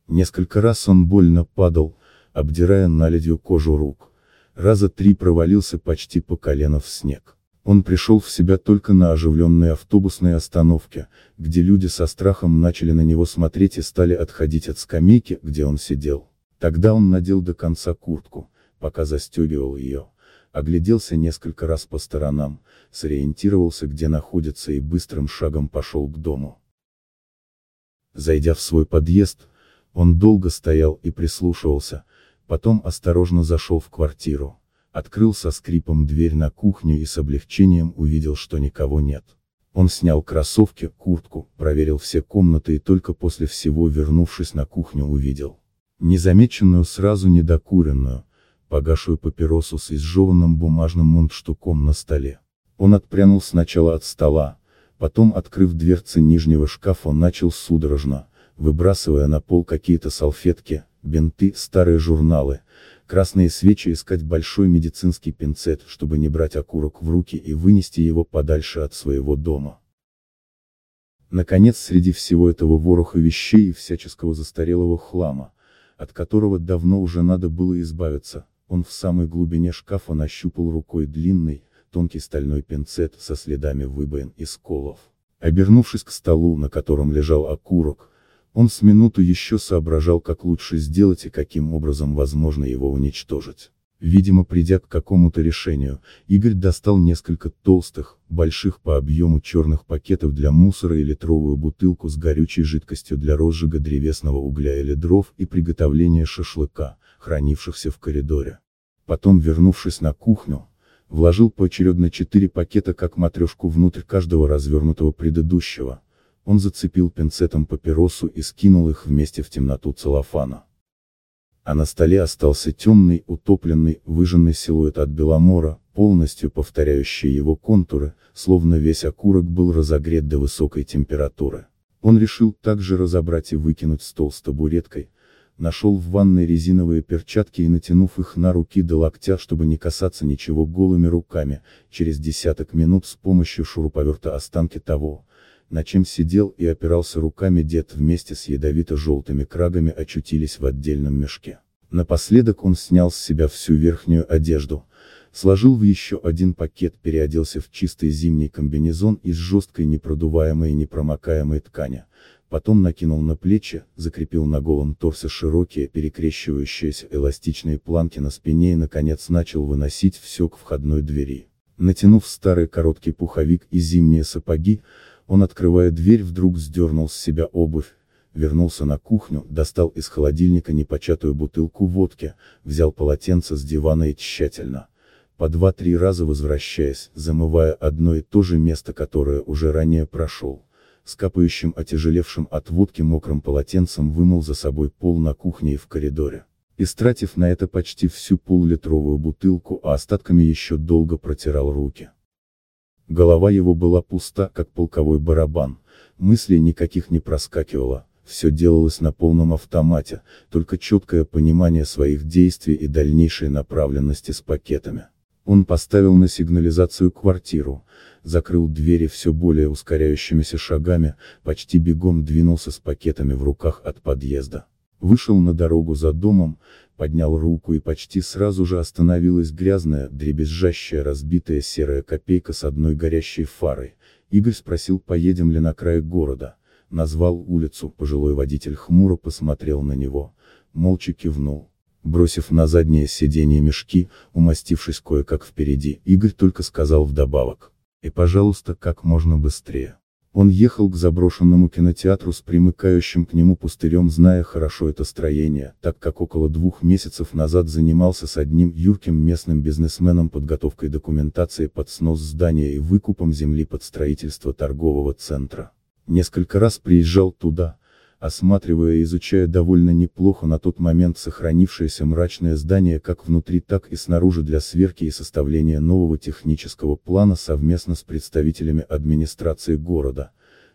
Несколько раз он больно падал, обдирая наледью кожу рук. Раза три провалился почти по колено в снег. Он пришел в себя только на оживленной автобусной остановке, где люди со страхом начали на него смотреть и стали отходить от скамейки, где он сидел. Тогда он надел до конца куртку, пока застегивал ее. Огляделся несколько раз по сторонам, сориентировался где находится и быстрым шагом пошел к дому. Зайдя в свой подъезд, он долго стоял и прислушивался, потом осторожно зашел в квартиру открыл со скрипом дверь на кухню и с облегчением увидел, что никого нет. Он снял кроссовки, куртку, проверил все комнаты и только после всего вернувшись на кухню увидел. Незамеченную сразу недокуренную, погашую папиросу с изжеванным бумажным мундштуком на столе. Он отпрянул сначала от стола, потом открыв дверцы нижнего шкафа начал судорожно, выбрасывая на пол какие-то салфетки, бинты, старые журналы, красные свечи искать большой медицинский пинцет, чтобы не брать окурок в руки и вынести его подальше от своего дома. Наконец среди всего этого вороха вещей и всяческого застарелого хлама, от которого давно уже надо было избавиться, он в самой глубине шкафа нащупал рукой длинный, тонкий стальной пинцет со следами выбоин и сколов. Обернувшись к столу, на котором лежал окурок, он с минуту еще соображал, как лучше сделать и каким образом возможно его уничтожить. Видимо, придя к какому-то решению, Игорь достал несколько толстых, больших по объему черных пакетов для мусора и литровую бутылку с горючей жидкостью для розжига древесного угля или дров и приготовления шашлыка, хранившихся в коридоре. Потом, вернувшись на кухню, вложил поочередно четыре пакета как матрешку внутрь каждого развернутого предыдущего, он зацепил пинцетом папиросу и скинул их вместе в темноту целлофана. А на столе остался темный, утопленный, выжженный силуэт от Беломора, полностью повторяющий его контуры, словно весь окурок был разогрет до высокой температуры. Он решил также разобрать и выкинуть стол с табуреткой, нашел в ванной резиновые перчатки и натянув их на руки до локтя, чтобы не касаться ничего голыми руками, через десяток минут с помощью шуруповерта останки того, на чем сидел и опирался руками дед вместе с ядовито-желтыми крагами очутились в отдельном мешке. Напоследок он снял с себя всю верхнюю одежду, сложил в еще один пакет, переоделся в чистый зимний комбинезон из жесткой непродуваемой и непромокаемой ткани, потом накинул на плечи, закрепил на голом торсе широкие перекрещивающиеся эластичные планки на спине и наконец начал выносить все к входной двери. Натянув старый короткий пуховик и зимние сапоги, он, открывая дверь, вдруг сдернул с себя обувь, вернулся на кухню, достал из холодильника непочатую бутылку водки, взял полотенце с дивана и тщательно, по два-три раза возвращаясь, замывая одно и то же место, которое уже ранее прошел, с капающим отяжелевшим от водки мокрым полотенцем вымыл за собой пол на кухне и в коридоре. Истратив на это почти всю поллитровую бутылку, а остатками еще долго протирал руки. Голова его была пуста, как полковой барабан, мыслей никаких не проскакивало, все делалось на полном автомате, только четкое понимание своих действий и дальнейшей направленности с пакетами. Он поставил на сигнализацию квартиру, закрыл двери все более ускоряющимися шагами, почти бегом двинулся с пакетами в руках от подъезда. Вышел на дорогу за домом, поднял руку и почти сразу же остановилась грязная, дребезжащая разбитая серая копейка с одной горящей фарой. Игорь спросил, поедем ли на край города. Назвал улицу, пожилой водитель хмуро посмотрел на него, молча кивнул. Бросив на заднее сиденье мешки, умастившись кое-как впереди, Игорь только сказал вдобавок. И пожалуйста, как можно быстрее. Он ехал к заброшенному кинотеатру с примыкающим к нему пустырем, зная хорошо это строение, так как около двух месяцев назад занимался с одним юрким местным бизнесменом подготовкой документации под снос здания и выкупом земли под строительство торгового центра. Несколько раз приезжал туда, осматривая и изучая довольно неплохо на тот момент сохранившееся мрачное здание как внутри, так и снаружи для сверки и составления нового технического плана совместно с представителями администрации города,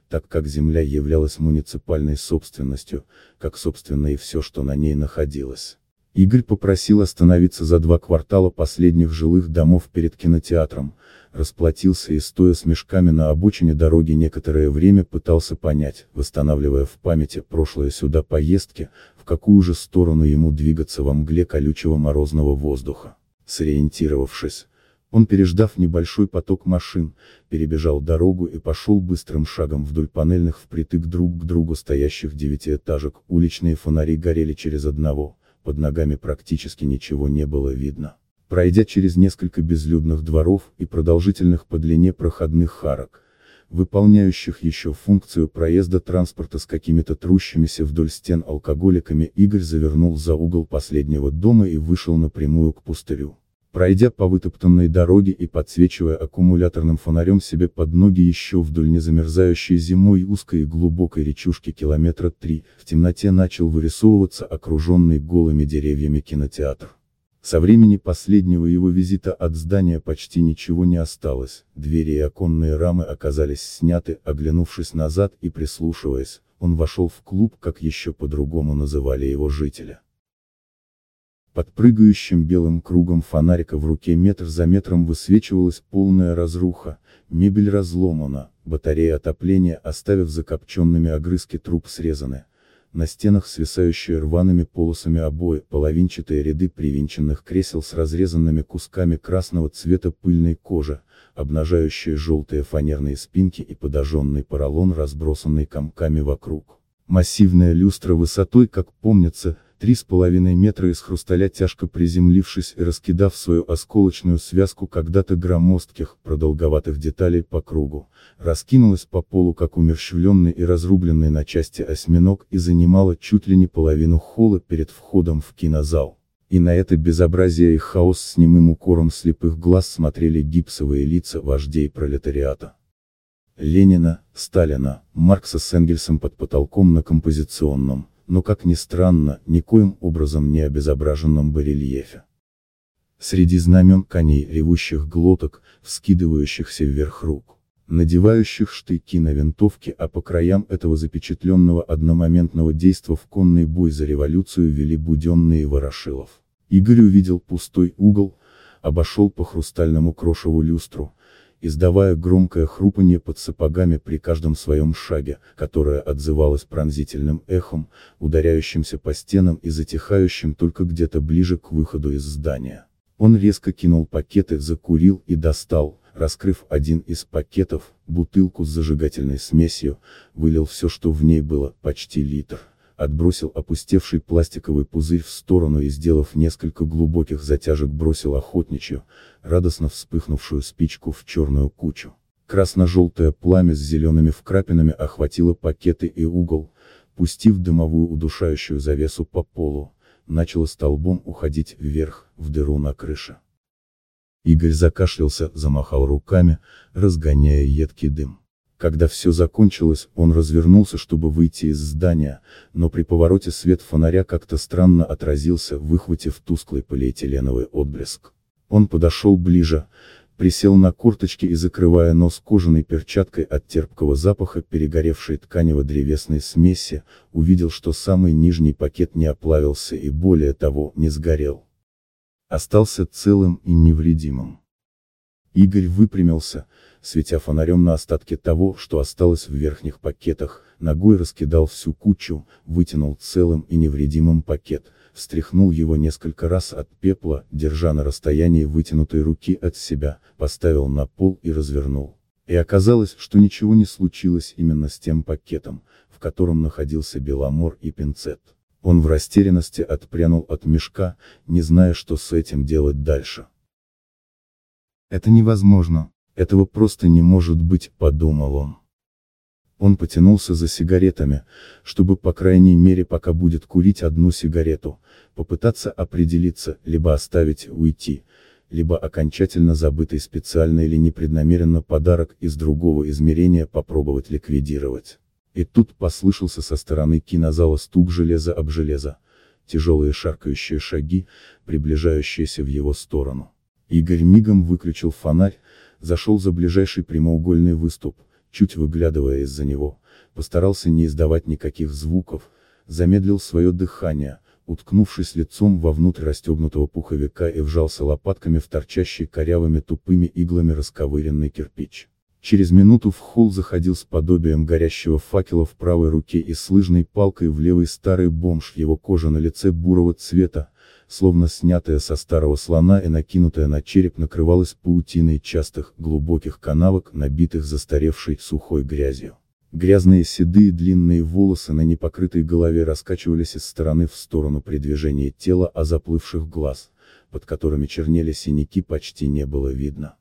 так как земля являлась муниципальной собственностью, как собственно и все, что на ней находилось. Игорь попросил остановиться за два квартала последних жилых домов перед кинотеатром, расплатился и стоя с мешками на обочине дороги некоторое время пытался понять, восстанавливая в памяти прошлое сюда поездки, в какую же сторону ему двигаться во мгле колючего морозного воздуха. Сориентировавшись, он переждав небольшой поток машин, перебежал дорогу и пошел быстрым шагом вдоль панельных впритык друг к другу стоящих девятиэтажек, уличные фонари горели через одного, под ногами практически ничего не было видно. Пройдя через несколько безлюдных дворов и продолжительных по длине проходных харок, выполняющих еще функцию проезда транспорта с какими-то трущимися вдоль стен алкоголиками, Игорь завернул за угол последнего дома и вышел напрямую к пустырю. Пройдя по вытоптанной дороге и подсвечивая аккумуляторным фонарем себе под ноги еще вдоль незамерзающей зимой узкой и глубокой речушки километра три, в темноте начал вырисовываться окруженный голыми деревьями кинотеатр. Со времени последнего его визита от здания почти ничего не осталось, двери и оконные рамы оказались сняты, оглянувшись назад и прислушиваясь, он вошел в клуб, как еще по-другому называли его жители. Под прыгающим белым кругом фонарика в руке метр за метром высвечивалась полная разруха, мебель разломана, батарея отопления оставив закопченными огрызки труб срезаны, на стенах свисающие рваными полосами обои, половинчатые ряды привинченных кресел с разрезанными кусками красного цвета пыльной кожи, обнажающие желтые фанерные спинки и подожженный поролон, разбросанный комками вокруг. Массивная люстра высотой, как помнится, три с половиной метра из хрусталя тяжко приземлившись и раскидав свою осколочную связку когда-то громоздких, продолговатых деталей по кругу, раскинулась по полу как умерщвленный и разрубленный на части осьминог и занимала чуть ли не половину холла перед входом в кинозал. И на это безобразие и хаос с немым укором слепых глаз смотрели гипсовые лица вождей пролетариата. Ленина, Сталина, Маркса с Энгельсом под потолком на композиционном, но как ни странно, никоим образом не обезображенном барельефе. Среди знамен коней ревущих глоток, вскидывающихся вверх рук, надевающих штыки на винтовки, а по краям этого запечатленного одномоментного действа в конный бой за революцию вели Буденный и Ворошилов. Игорь увидел пустой угол, обошел по хрустальному крошеву люстру, издавая громкое хрупанье под сапогами при каждом своем шаге, которое отзывалось пронзительным эхом, ударяющимся по стенам и затихающим только где-то ближе к выходу из здания. Он резко кинул пакеты, закурил и достал, раскрыв один из пакетов, бутылку с зажигательной смесью, вылил все, что в ней было, почти литр отбросил опустевший пластиковый пузырь в сторону и сделав несколько глубоких затяжек бросил охотничью, радостно вспыхнувшую спичку в черную кучу. Красно-желтое пламя с зелеными вкрапинами охватило пакеты и угол, пустив дымовую удушающую завесу по полу, начало столбом уходить вверх, в дыру на крыше. Игорь закашлялся, замахал руками, разгоняя едкий дым. Когда все закончилось, он развернулся, чтобы выйти из здания, но при повороте свет фонаря как-то странно отразился, выхватив тусклый полиэтиленовый отблеск. Он подошел ближе, присел на курточки и закрывая нос кожаной перчаткой от терпкого запаха перегоревшей тканево-древесной смеси, увидел, что самый нижний пакет не оплавился и более того, не сгорел. Остался целым и невредимым. Игорь выпрямился, светя фонарем на остатки того, что осталось в верхних пакетах, ногой раскидал всю кучу, вытянул целым и невредимым пакет, встряхнул его несколько раз от пепла, держа на расстоянии вытянутой руки от себя, поставил на пол и развернул. И оказалось, что ничего не случилось именно с тем пакетом, в котором находился Беломор и пинцет. Он в растерянности отпрянул от мешка, не зная, что с этим делать дальше. Это невозможно. Этого просто не может быть, подумал он. Он потянулся за сигаретами, чтобы по крайней мере пока будет курить одну сигарету, попытаться определиться, либо оставить уйти, либо окончательно забытый специально или непреднамеренно подарок из другого измерения попробовать ликвидировать. И тут послышался со стороны кинозала стук железа об железо, тяжелые шаркающие шаги, приближающиеся в его сторону. Игорь мигом выключил фонарь, зашел за ближайший прямоугольный выступ, чуть выглядывая из-за него, постарался не издавать никаких звуков, замедлил свое дыхание, уткнувшись лицом вовнутрь расстегнутого пуховика и вжался лопатками в торчащий корявыми тупыми иглами расковыренный кирпич. Через минуту в холл заходил с подобием горящего факела в правой руке и с лыжной палкой в левой старый бомж, его кожа на лице бурого цвета, словно снятая со старого слона и накинутая на череп накрывалась паутиной частых, глубоких канавок, набитых застаревшей сухой грязью. Грязные седые длинные волосы на непокрытой голове раскачивались из стороны в сторону при движении тела, а заплывших глаз, под которыми чернели синяки почти не было видно.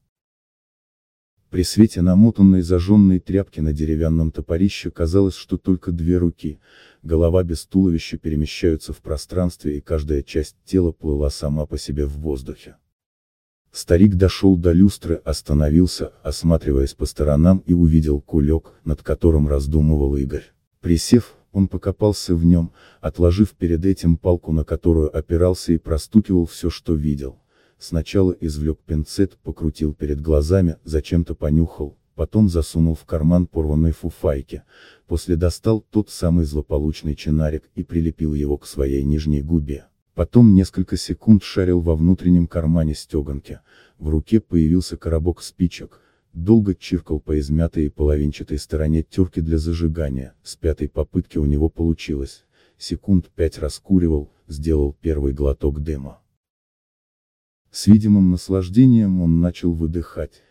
При свете намотанной зажженной тряпки на деревянном топорище казалось, что только две руки, голова без туловища перемещаются в пространстве и каждая часть тела плыла сама по себе в воздухе. Старик дошел до люстры, остановился, осматриваясь по сторонам и увидел кулек, над которым раздумывал Игорь. Присев, он покопался в нем, отложив перед этим палку, на которую опирался и простукивал все, что видел. Сначала извлек пинцет, покрутил перед глазами, зачем-то понюхал, потом засунул в карман порванной фуфайки, после достал тот самый злополучный чинарик и прилепил его к своей нижней губе. Потом несколько секунд шарил во внутреннем кармане стеганки, в руке появился коробок спичек, долго чиркал по измятой и половинчатой стороне терки для зажигания, с пятой попытки у него получилось, секунд пять раскуривал, сделал первый глоток дыма. С видимым наслаждением он начал выдыхать,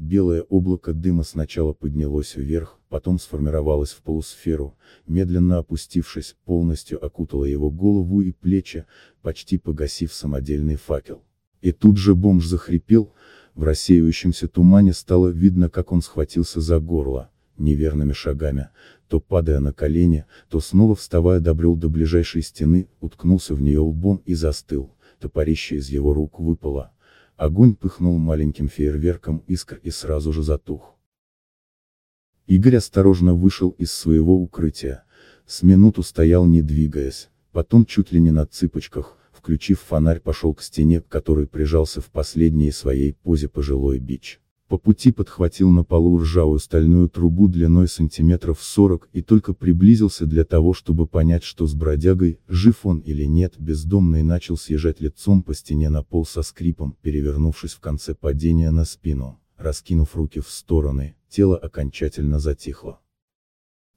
Белое облако дыма сначала поднялось вверх, потом сформировалось в полусферу, медленно опустившись, полностью окутало его голову и плечи, почти погасив самодельный факел. И тут же бомж захрипел, в рассеивающемся тумане стало видно, как он схватился за горло, неверными шагами, то падая на колени, то снова вставая добрел до ближайшей стены, уткнулся в нее лбом и застыл, топорище из его рук выпало Огонь пыхнул маленьким фейерверком искр и сразу же затух. Игорь осторожно вышел из своего укрытия, с минуту стоял не двигаясь, потом чуть ли не на цыпочках, включив фонарь пошел к стене, к которой прижался в последней своей позе пожилой бич. По пути подхватил на полу ржавую стальную трубу длиной сантиметров 40 и только приблизился для того, чтобы понять, что с бродягой, жив он или нет, бездомный начал съезжать лицом по стене на пол со скрипом, перевернувшись в конце падения на спину, раскинув руки в стороны, тело окончательно затихло.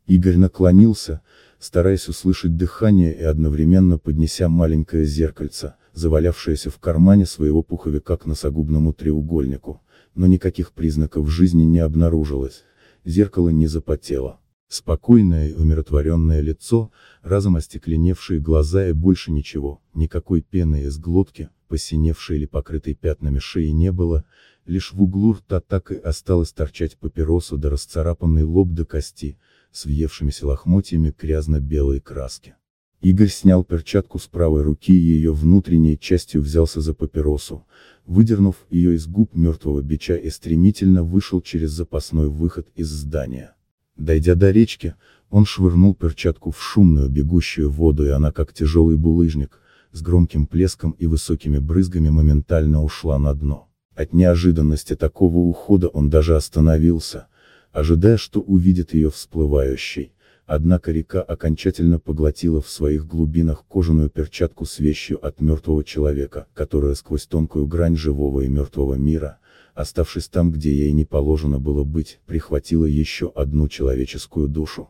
Игорь наклонился, стараясь услышать дыхание и одновременно поднеся маленькое зеркальце, завалявшееся в кармане своего пуховика к носогубному треугольнику, но никаких признаков жизни не обнаружилось, зеркало не запотело. Спокойное и умиротворенное лицо, разом остекленевшие глаза и больше ничего, никакой пены из глотки, посиневшей или покрытой пятнами шеи не было, лишь в углу рта так и осталось торчать папиросу да расцарапанный лоб до кости, с въевшимися лохмотьями грязно-белой краски. Игорь снял перчатку с правой руки и ее внутренней частью взялся за папиросу, выдернув ее из губ мертвого бича и стремительно вышел через запасной выход из здания. Дойдя до речки, он швырнул перчатку в шумную бегущую воду и она как тяжелый булыжник, с громким плеском и высокими брызгами моментально ушла на дно. От неожиданности такого ухода он даже остановился, ожидая, что увидит ее всплывающей, Однако река окончательно поглотила в своих глубинах кожаную перчатку с вещью от мертвого человека, которая сквозь тонкую грань живого и мертвого мира, оставшись там, где ей не положено было быть, прихватила еще одну человеческую душу.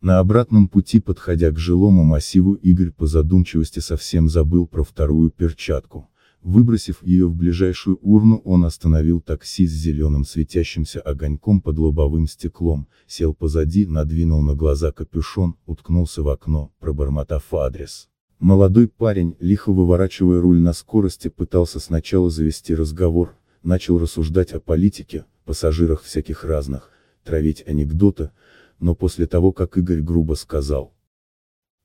На обратном пути подходя к жилому массиву Игорь по задумчивости совсем забыл про вторую перчатку. Выбросив ее в ближайшую урну он остановил такси с зеленым светящимся огоньком под лобовым стеклом, сел позади, надвинул на глаза капюшон, уткнулся в окно, пробормотав адрес. Молодой парень, лихо выворачивая руль на скорости, пытался сначала завести разговор, начал рассуждать о политике, пассажирах всяких разных, травить анекдоты, но после того, как Игорь грубо сказал.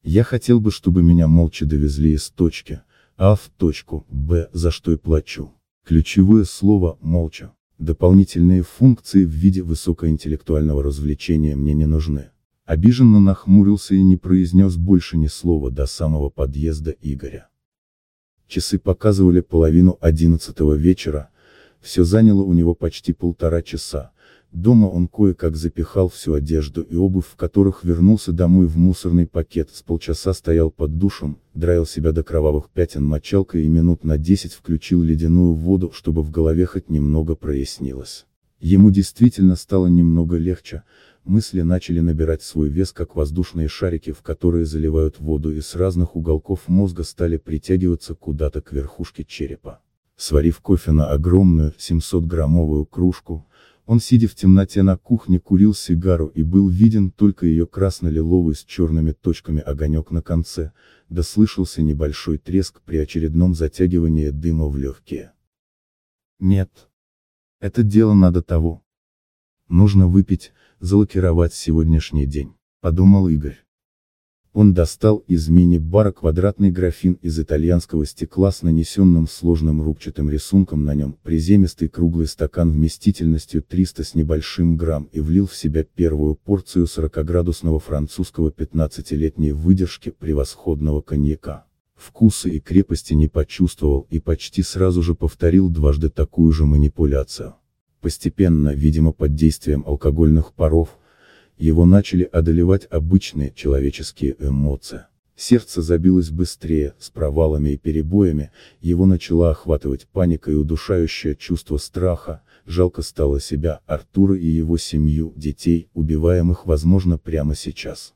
Я хотел бы, чтобы меня молча довезли из точки А в точку Б, за что и плачу. Ключевое слово «молча». Дополнительные функции в виде высокоинтеллектуального развлечения мне не нужны. Обиженно нахмурился и не произнес больше ни слова до самого подъезда Игоря. Часы показывали половину одиннадцатого вечера, все заняло у него почти полтора часа. Дома он кое-как запихал всю одежду и обувь, в которых вернулся домой в мусорный пакет, с полчаса стоял под душем, драил себя до кровавых пятен мочалкой и минут на десять включил ледяную воду, чтобы в голове хоть немного прояснилось. Ему действительно стало немного легче, мысли начали набирать свой вес как воздушные шарики, в которые заливают воду и с разных уголков мозга стали притягиваться куда-то к верхушке черепа. Сварив кофе на огромную, 700-граммовую кружку, он сидя в темноте на кухне курил сигару и был виден только ее красно-лиловый с черными точками огонек на конце, да слышался небольшой треск при очередном затягивании дыма в легкие. Нет. Это дело надо того. Нужно выпить, залакировать сегодняшний день, подумал Игорь. Он достал из мини-бара квадратный графин из итальянского стекла с нанесенным сложным рубчатым рисунком на нем, приземистый круглый стакан вместительностью 300 с небольшим грамм и влил в себя первую порцию 40-градусного французского 15-летней выдержки превосходного коньяка. Вкуса и крепости не почувствовал и почти сразу же повторил дважды такую же манипуляцию. Постепенно, видимо под действием алкогольных паров, его начали одолевать обычные человеческие эмоции. Сердце забилось быстрее, с провалами и перебоями, его начала охватывать паника и удушающее чувство страха, жалко стало себя, Артура и его семью, детей, убиваемых возможно прямо сейчас.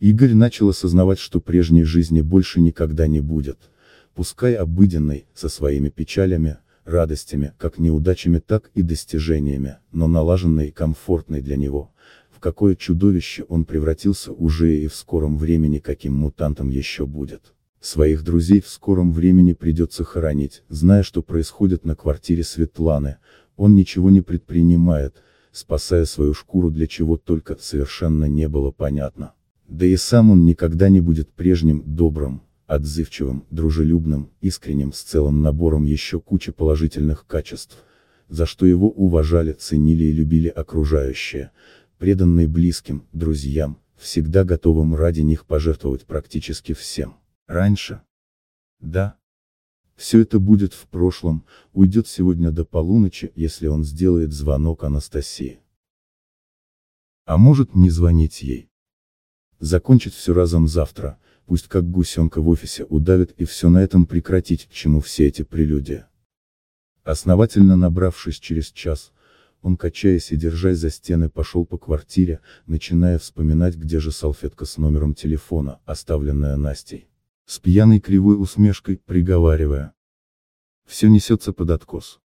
Игорь начал осознавать, что прежней жизни больше никогда не будет, пускай обыденной, со своими печалями, радостями, как неудачами, так и достижениями, но налаженной и комфортной для него. Какое чудовище он превратился уже и в скором времени каким мутантом еще будет. Своих друзей в скором времени придется хоронить, зная, что происходит на квартире Светланы, он ничего не предпринимает, спасая свою шкуру для чего только совершенно не было понятно. Да и сам он никогда не будет прежним, добрым, отзывчивым, дружелюбным, искренним с целым набором еще кучи положительных качеств, за что его уважали, ценили и любили окружающие, преданные близким, друзьям, всегда готовым ради них пожертвовать практически всем. Раньше? Да. Все это будет в прошлом, уйдет сегодня до полуночи, если он сделает звонок Анастасии. А может не звонить ей. Закончить все разом завтра, пусть как гусенка в офисе удавит и все на этом прекратить, к чему все эти прелюдии. Основательно набравшись через час, он качаясь и держась за стены пошел по квартире, начиная вспоминать где же салфетка с номером телефона, оставленная Настей. С пьяной кривой усмешкой, приговаривая. Все несется под откос.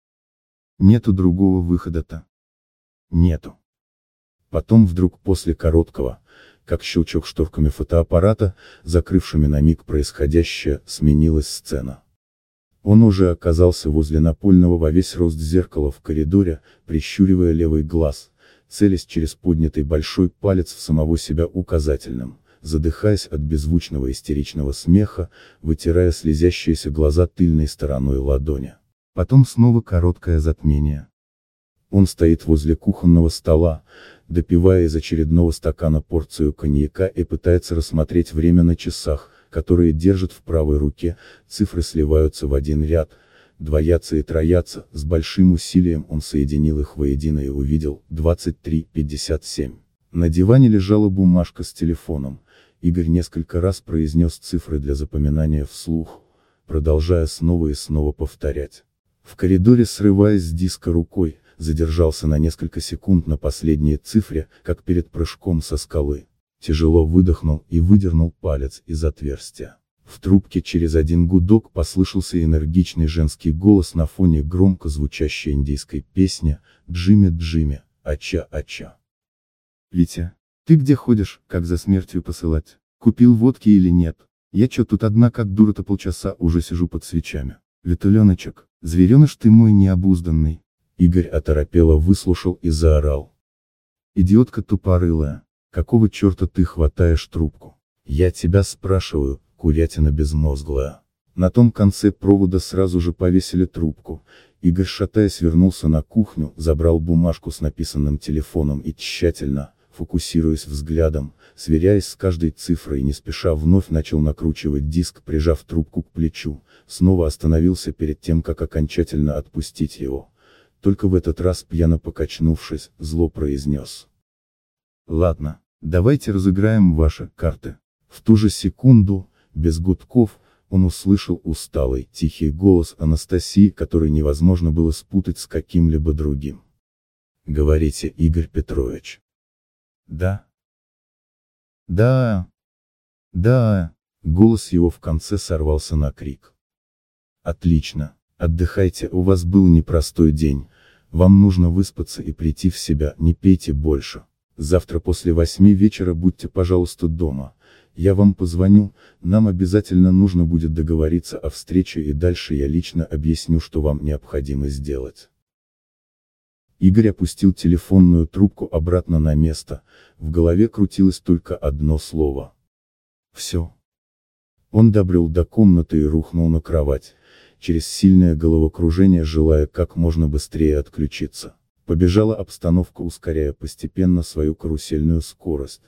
Нету другого выхода-то. Нету. Потом вдруг после короткого, как щелчок шторками фотоаппарата, закрывшими на миг происходящее, сменилась сцена. Он уже оказался возле напольного во весь рост зеркала в коридоре, прищуривая левый глаз, целясь через поднятый большой палец в самого себя указательным, задыхаясь от беззвучного истеричного смеха, вытирая слезящиеся глаза тыльной стороной ладони. Потом снова короткое затмение. Он стоит возле кухонного стола, допивая из очередного стакана порцию коньяка и пытается рассмотреть время на часах, которые держит в правой руке, цифры сливаются в один ряд, двоятся и троятся, с большим усилием он соединил их воедино и увидел, 23.57. На диване лежала бумажка с телефоном, Игорь несколько раз произнес цифры для запоминания вслух, продолжая снова и снова повторять. В коридоре срываясь с диска рукой, задержался на несколько секунд на последней цифре, как перед прыжком со скалы. Тяжело выдохнул и выдернул палец из отверстия. В трубке через один гудок послышался энергичный женский голос на фоне громко звучащей индийской песни «Джимми Джимми, ача ача». «Витя, ты где ходишь, как за смертью посылать? Купил водки или нет? Я чё тут одна как дура-то полчаса уже сижу под свечами. Виталеночек, звереныш ты мой необузданный, Игорь оторопело выслушал и заорал. Идиотка тупорылая, какого черта ты хватаешь трубку? Я тебя спрашиваю, курятина безмозглая. На том конце провода сразу же повесили трубку. Игорь шатаясь вернулся на кухню, забрал бумажку с написанным телефоном и тщательно, фокусируясь взглядом, сверяясь с каждой цифрой не спеша вновь начал накручивать диск, прижав трубку к плечу, снова остановился перед тем, как окончательно отпустить его. Только в этот раз пьяно покачнувшись, зло произнес. Ладно, давайте разыграем ваши карты. В ту же секунду, без гудков, он услышал усталый, тихий голос Анастасии, который невозможно было спутать с каким-либо другим. Говорите, Игорь Петрович. Да. Да. Да. Голос его в конце сорвался на крик. Отлично. Отдыхайте, у вас был непростой день. Вам нужно выспаться и прийти в себя, не пейте больше. Завтра после восьми вечера будьте, пожалуйста, дома. Я вам позвоню, нам обязательно нужно будет договориться о встрече и дальше я лично объясню, что вам необходимо сделать. Игорь опустил телефонную трубку обратно на место, в голове крутилось только одно слово. Все. Он добрел до комнаты и рухнул на кровать, через сильное головокружение желая как можно быстрее отключиться. Побежала обстановка ускоряя постепенно свою карусельную скорость,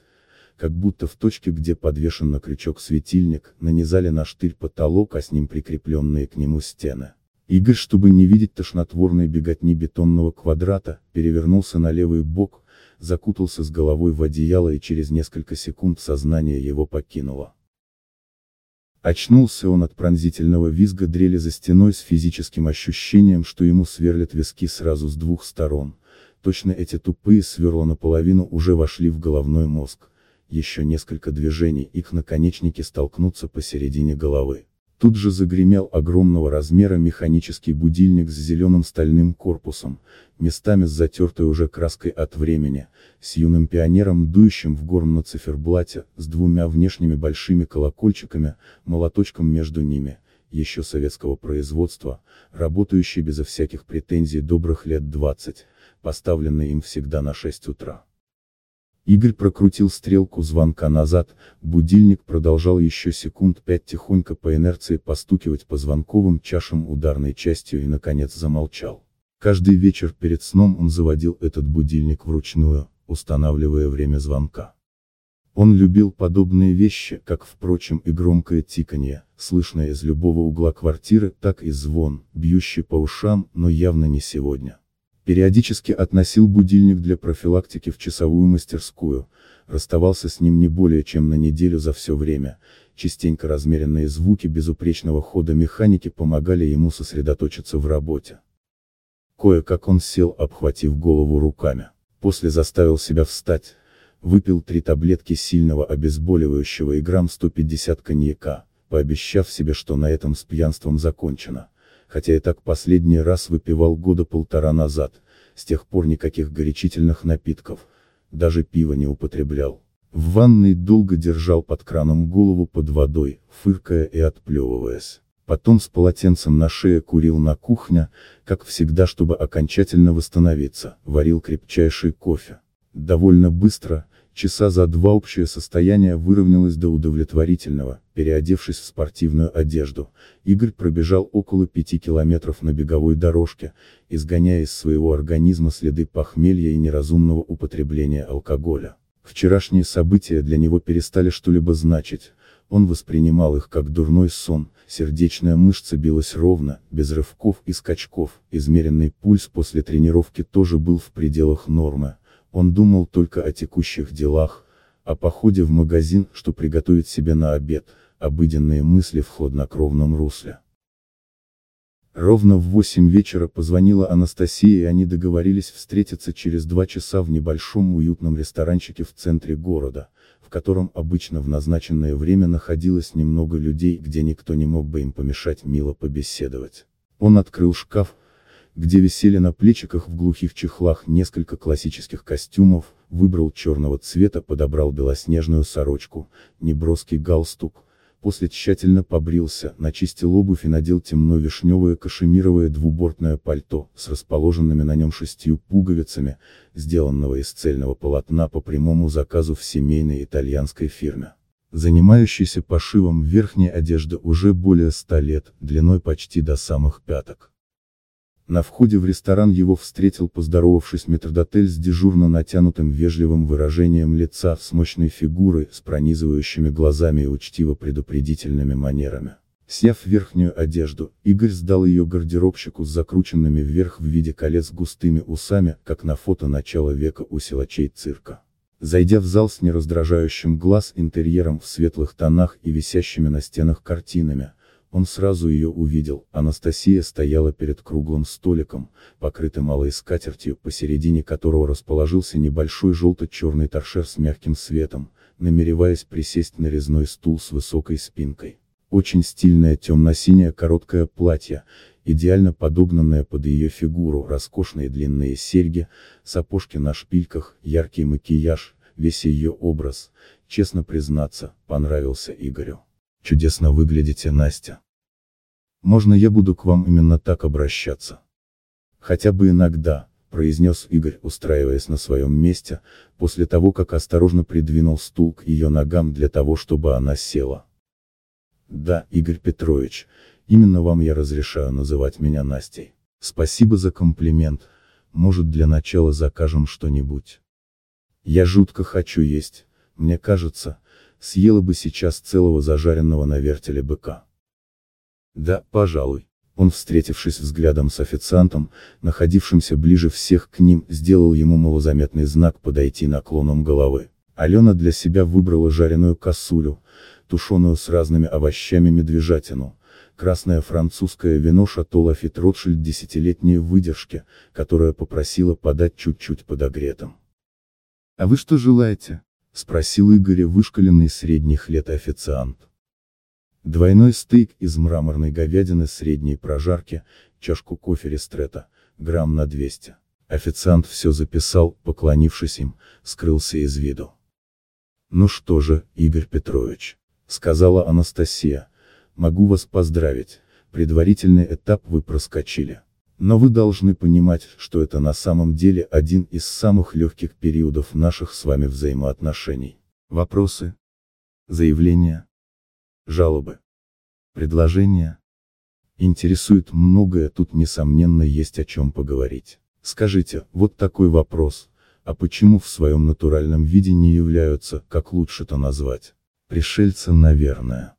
как будто в точке где подвешен на крючок светильник, нанизали на штырь потолок а с ним прикрепленные к нему стены. Игорь, чтобы не видеть тошнотворной беготни бетонного квадрата, перевернулся на левый бок, закутался с головой в одеяло и через несколько секунд сознание его покинуло. Очнулся он от пронзительного визга дрели за стеной с физическим ощущением, что ему сверлят виски сразу с двух сторон. Точно эти тупые сверла наполовину уже вошли в головной мозг. Еще несколько движений, их наконечники столкнутся посередине головы. Тут же загремел огромного размера механический будильник с зеленым стальным корпусом, местами с затертой уже краской от времени, с юным пионером, дующим в горн на циферблате, с двумя внешними большими колокольчиками, молоточком между ними, еще советского производства, работающий безо всяких претензий добрых лет 20, поставленный им всегда на 6 утра. Игорь прокрутил стрелку звонка назад, будильник продолжал еще секунд пять тихонько по инерции постукивать по звонковым чашам ударной частью и наконец замолчал. Каждый вечер перед сном он заводил этот будильник вручную, устанавливая время звонка. Он любил подобные вещи, как, впрочем, и громкое тиканье, слышное из любого угла квартиры, так и звон, бьющий по ушам, но явно не сегодня. Периодически относил будильник для профилактики в часовую мастерскую, расставался с ним не более чем на неделю за все время, частенько размеренные звуки безупречного хода механики помогали ему сосредоточиться в работе. Кое-как он сел, обхватив голову руками, после заставил себя встать, выпил три таблетки сильного обезболивающего и грамм 150 коньяка, пообещав себе, что на этом с пьянством закончено хотя и так последний раз выпивал года полтора назад, с тех пор никаких горячительных напитков, даже пива не употреблял. В ванной долго держал под краном голову под водой, фыркая и отплевываясь. Потом с полотенцем на шее курил на кухне, как всегда чтобы окончательно восстановиться, варил крепчайший кофе. Довольно быстро, часа за два общее состояние выровнялось до удовлетворительного, переодевшись в спортивную одежду, Игорь пробежал около пяти километров на беговой дорожке, изгоняя из своего организма следы похмелья и неразумного употребления алкоголя. Вчерашние события для него перестали что-либо значить, он воспринимал их как дурной сон, сердечная мышца билась ровно, без рывков и скачков, измеренный пульс после тренировки тоже был в пределах нормы, он думал только о текущих делах, о походе в магазин, что приготовить себе на обед, обыденные мысли в хладнокровном русле. Ровно в восемь вечера позвонила Анастасия и они договорились встретиться через два часа в небольшом уютном ресторанчике в центре города, в котором обычно в назначенное время находилось немного людей, где никто не мог бы им помешать мило побеседовать. Он открыл шкаф, где висели на плечиках в глухих чехлах несколько классических костюмов, выбрал черного цвета, подобрал белоснежную сорочку, неброский галстук, после тщательно побрился, начистил обувь и надел темно-вишневое кашемировое двубортное пальто, с расположенными на нем шестью пуговицами, сделанного из цельного полотна по прямому заказу в семейной итальянской фирме. Занимающийся пошивом верхней одежды уже более ста лет, длиной почти до самых пяток. На входе в ресторан его встретил поздоровавшись метрдотель с дежурно натянутым вежливым выражением лица, с мощной фигурой, с пронизывающими глазами и учтиво-предупредительными манерами. Сняв верхнюю одежду, Игорь сдал ее гардеробщику с закрученными вверх в виде колец густыми усами, как на фото начала века у силачей цирка. Зайдя в зал с нераздражающим глаз интерьером в светлых тонах и висящими на стенах картинами, он сразу ее увидел, Анастасия стояла перед круглым столиком, покрытым малой скатертью, посередине которого расположился небольшой желто-черный торшер с мягким светом, намереваясь присесть на резной стул с высокой спинкой. Очень стильное темно-синее короткое платье, идеально подогнанное под ее фигуру, роскошные длинные серьги, сапожки на шпильках, яркий макияж, весь ее образ, честно признаться, понравился Игорю. Чудесно выглядите, Настя. Можно я буду к вам именно так обращаться? Хотя бы иногда, произнес Игорь, устраиваясь на своем месте, после того как осторожно придвинул стул к ее ногам для того, чтобы она села. Да, Игорь Петрович, именно вам я разрешаю называть меня Настей. Спасибо за комплимент, может для начала закажем что-нибудь. Я жутко хочу есть, мне кажется, съела бы сейчас целого зажаренного на вертеле быка. Да, пожалуй. Он, встретившись взглядом с официантом, находившимся ближе всех к ним, сделал ему малозаметный знак подойти наклоном головы. Алена для себя выбрала жареную косулю, тушеную с разными овощами медвежатину, красное французское вино Шато Лафит Ротшильд десятилетней выдержки, которое попросила подать чуть-чуть подогретым. «А вы что желаете?» — спросил Игоря вышкаленный средних лет официант. Двойной стейк из мраморной говядины средней прожарки, чашку кофе рестрета, грамм на 200. Официант все записал, поклонившись им, скрылся из виду. Ну что же, Игорь Петрович, сказала Анастасия, могу вас поздравить, предварительный этап вы проскочили. Но вы должны понимать, что это на самом деле один из самых легких периодов наших с вами взаимоотношений. Вопросы? Заявления? Жалобы? Предложения? Интересует многое, тут несомненно есть о чем поговорить. Скажите, вот такой вопрос, а почему в своем натуральном виде не являются, как лучше-то назвать, пришельцем, наверное.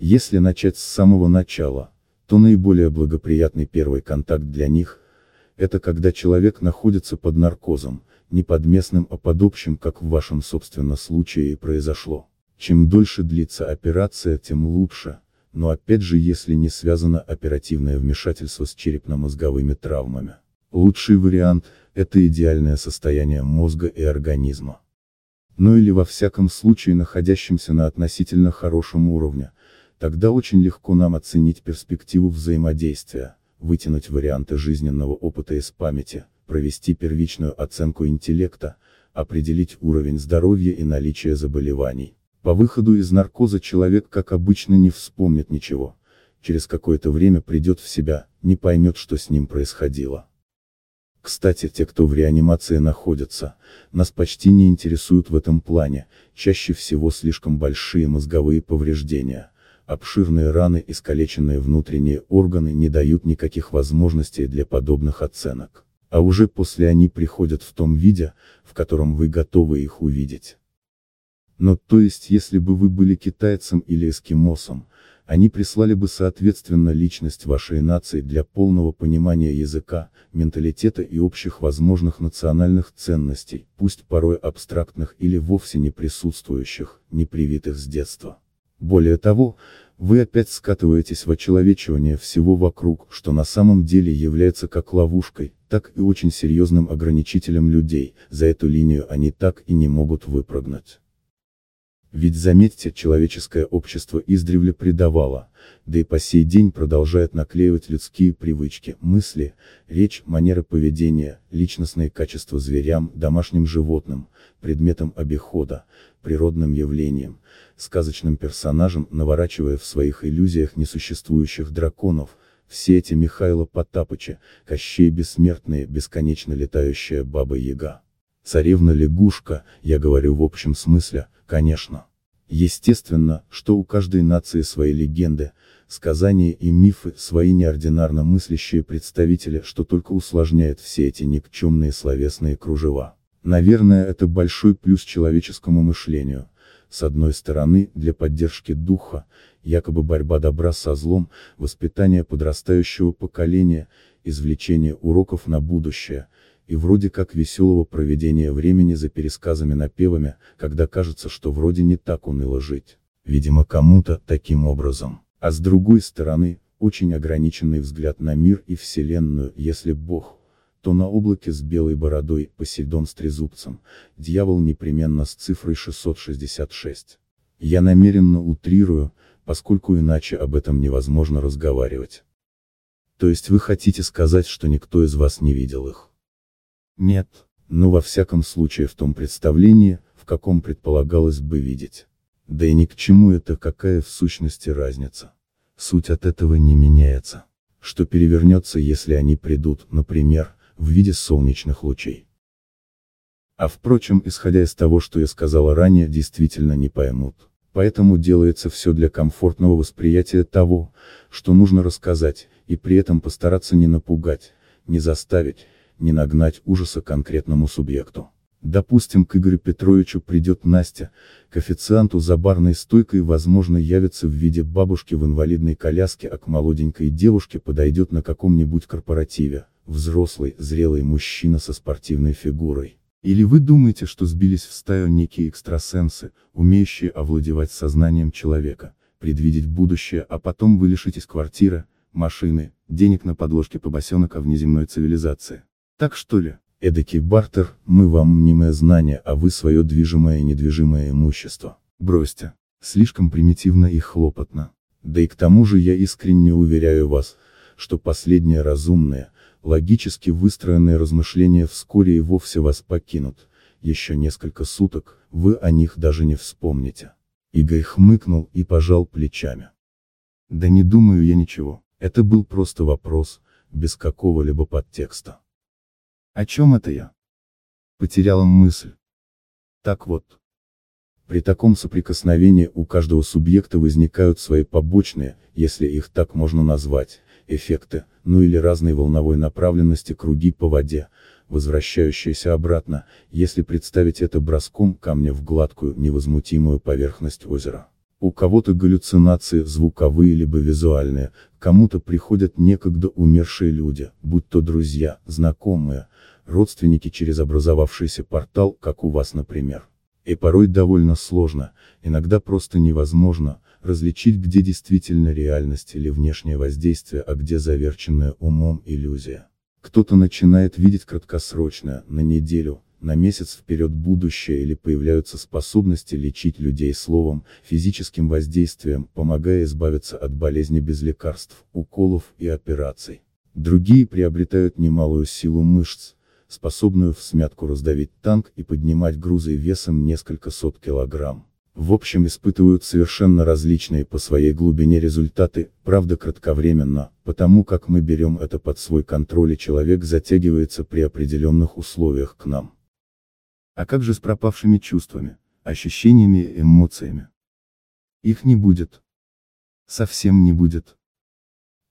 Если начать с самого начала, то наиболее благоприятный первый контакт для них – это когда человек находится под наркозом, не под местным, а под общим, как в вашем собственно случае и произошло. Чем дольше длится операция, тем лучше, но опять же если не связано оперативное вмешательство с черепно-мозговыми травмами. Лучший вариант – это идеальное состояние мозга и организма. Ну или во всяком случае находящимся на относительно хорошем уровне, Тогда очень легко нам оценить перспективу взаимодействия, вытянуть варианты жизненного опыта из памяти, провести первичную оценку интеллекта, определить уровень здоровья и наличие заболеваний. По выходу из наркоза человек как обычно не вспомнит ничего, через какое-то время придет в себя, не поймет что с ним происходило. Кстати, те, кто в реанимации находятся, нас почти не интересуют в этом плане, чаще всего слишком большие мозговые повреждения, Обширные раны, искалеченные внутренние органы не дают никаких возможностей для подобных оценок. А уже после они приходят в том виде, в котором вы готовы их увидеть. Но то есть если бы вы были китайцем или эскимосом, они прислали бы соответственно личность вашей нации для полного понимания языка, менталитета и общих возможных национальных ценностей, пусть порой абстрактных или вовсе не присутствующих, не привитых с детства. Более того, вы опять скатываетесь в очеловечивание всего вокруг, что на самом деле является как ловушкой, так и очень серьезным ограничителем людей, за эту линию они так и не могут выпрыгнуть. Ведь заметьте, человеческое общество издревле предавало, да и по сей день продолжает наклеивать людские привычки, мысли, речь, манеры поведения, личностные качества зверям, домашним животным, предметам обихода, природным явлениям, сказочным персонажам, наворачивая в своих иллюзиях несуществующих драконов, все эти Михайло Потапыча, Кощей Бессмертные, бесконечно летающая Баба-Яга. Царевна-лягушка, я говорю в общем смысле, конечно. Естественно, что у каждой нации свои легенды, сказания и мифы, свои неординарно мыслящие представители, что только усложняет все эти никчемные словесные кружева. Наверное, это большой плюс человеческому мышлению. С одной стороны, для поддержки духа, якобы борьба добра со злом, воспитание подрастающего поколения, извлечение уроков на будущее, и вроде как веселого проведения времени за пересказами-напевами, когда кажется, что вроде не так уныло жить. Видимо кому-то таким образом. А с другой стороны, очень ограниченный взгляд на мир и Вселенную, если Бог, то на облаке с белой бородой, Посейдон с трезубцем, дьявол непременно с цифрой 666. Я намеренно утрирую, поскольку иначе об этом невозможно разговаривать. То есть вы хотите сказать, что никто из вас не видел их? Нет, но во всяком случае в том представлении, в каком предполагалось бы видеть. Да и ни к чему это какая в сущности разница. Суть от этого не меняется. Что перевернется, если они придут, например, в виде солнечных лучей. А впрочем, исходя из того, что я сказала ранее, действительно не поймут. Поэтому делается все для комфортного восприятия того, что нужно рассказать, и при этом постараться не напугать, не заставить, не нагнать ужаса конкретному субъекту. Допустим, к Игорю Петровичу придет Настя, к официанту за барной стойкой возможно явится в виде бабушки в инвалидной коляске, а к молоденькой девушке подойдет на каком-нибудь корпоративе, взрослый, зрелый мужчина со спортивной фигурой. Или вы думаете, что сбились в стаю некие экстрасенсы, умеющие овладевать сознанием человека, предвидеть будущее, а потом вы лишитесь квартиры, машины, денег на подложке побосенок о внеземной цивилизации. Так что ли, эдакий бартер, мы вам мнимое знание, а вы свое движимое и недвижимое имущество. Бросьте. Слишком примитивно и хлопотно. Да и к тому же я искренне уверяю вас, что последнее разумное, логически выстроенные размышления вскоре и вовсе вас покинут. Еще несколько суток, вы о них даже не вспомните. Игорь хмыкнул и пожал плечами. Да не думаю я ничего, это был просто вопрос, без какого-либо подтекста. О чем это я? Потеряла мысль. Так вот. При таком соприкосновении у каждого субъекта возникают свои побочные, если их так можно назвать, эффекты, ну или разной волновой направленности круги по воде, возвращающиеся обратно, если представить это броском камня в гладкую, невозмутимую поверхность озера. У кого-то галлюцинации звуковые либо визуальные, кому-то приходят некогда умершие люди, будь то друзья, знакомые, родственники через образовавшийся портал, как у вас например. И порой довольно сложно, иногда просто невозможно, различить где действительно реальность или внешнее воздействие, а где заверченная умом иллюзия. Кто-то начинает видеть краткосрочное, на неделю, на месяц вперед будущее или появляются способности лечить людей словом, физическим воздействием, помогая избавиться от болезни без лекарств, уколов и операций. Другие приобретают немалую силу мышц, способную в смятку раздавить танк и поднимать грузы весом несколько сот килограмм. В общем испытывают совершенно различные по своей глубине результаты, правда кратковременно, потому как мы берем это под свой контроль и человек затягивается при определенных условиях к нам. А как же с пропавшими чувствами, ощущениями и эмоциями? Их не будет. Совсем не будет.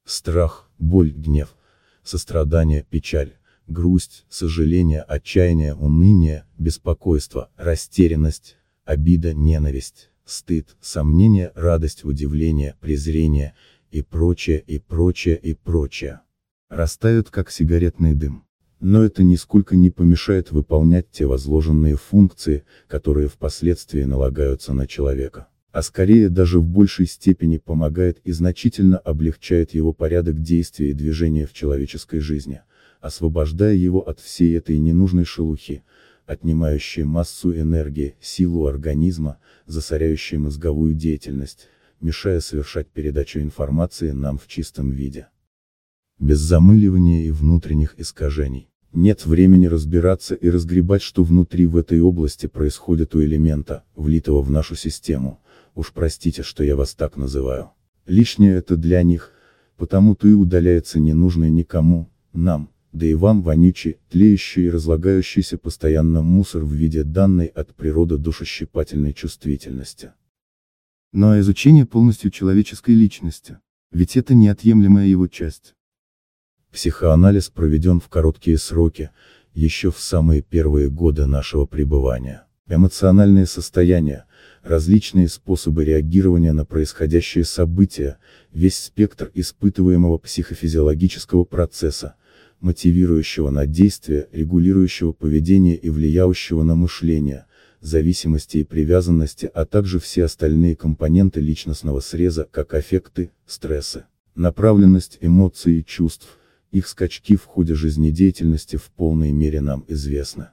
Страх, боль, гнев, сострадание, печаль, грусть, сожаление, отчаяние, уныние, беспокойство, растерянность, обида, ненависть, стыд, сомнение, радость, удивление, презрение, и прочее, и прочее, и прочее. Растают как сигаретный дым. Но это нисколько не помешает выполнять те возложенные функции, которые впоследствии налагаются на человека. А скорее даже в большей степени помогает и значительно облегчает его порядок действия и движения в человеческой жизни, освобождая его от всей этой ненужной шелухи, отнимающие массу энергии, силу организма, засоряющие мозговую деятельность, мешая совершать передачу информации нам в чистом виде. Без замыливания и внутренних искажений. Нет времени разбираться и разгребать, что внутри в этой области происходит у элемента, влитого в нашу систему. Уж простите, что я вас так называю. Лишнее это для них, потому-то и удаляется ненужное никому, нам, да и вам вонючий, тлеющий и разлагающийся постоянно мусор в виде данной от природы душещипательной чувствительности. Но а изучение полностью человеческой личности, ведь это неотъемлемая его часть. Психоанализ проведен в короткие сроки, еще в самые первые годы нашего пребывания. Эмоциональные состояния, различные способы реагирования на происходящие события, весь спектр испытываемого психофизиологического процесса, мотивирующего на действие, регулирующего поведение и влияющего на мышление, зависимости и привязанности, а также все остальные компоненты личностного среза, как аффекты, стрессы, направленность эмоций и чувств, их скачки в ходе жизнедеятельности в полной мере нам известны.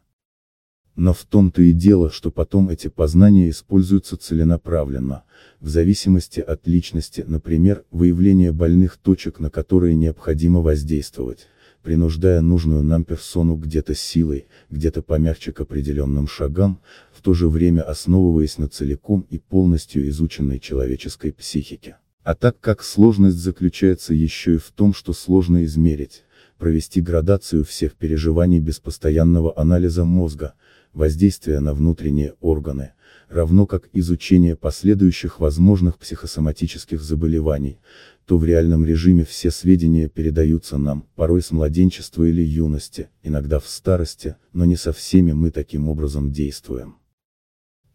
Но в том-то и дело, что потом эти познания используются целенаправленно, в зависимости от личности, например, выявление больных точек, на которые необходимо воздействовать, принуждая нужную нам персону где-то силой, где-то помягче к определенным шагам, в то же время основываясь на целиком и полностью изученной человеческой психике. А так как сложность заключается еще и в том, что сложно измерить, провести градацию всех переживаний без постоянного анализа мозга, воздействия на внутренние органы, равно как изучение последующих возможных психосоматических заболеваний, то в реальном режиме все сведения передаются нам, порой с младенчества или юности, иногда в старости, но не со всеми мы таким образом действуем.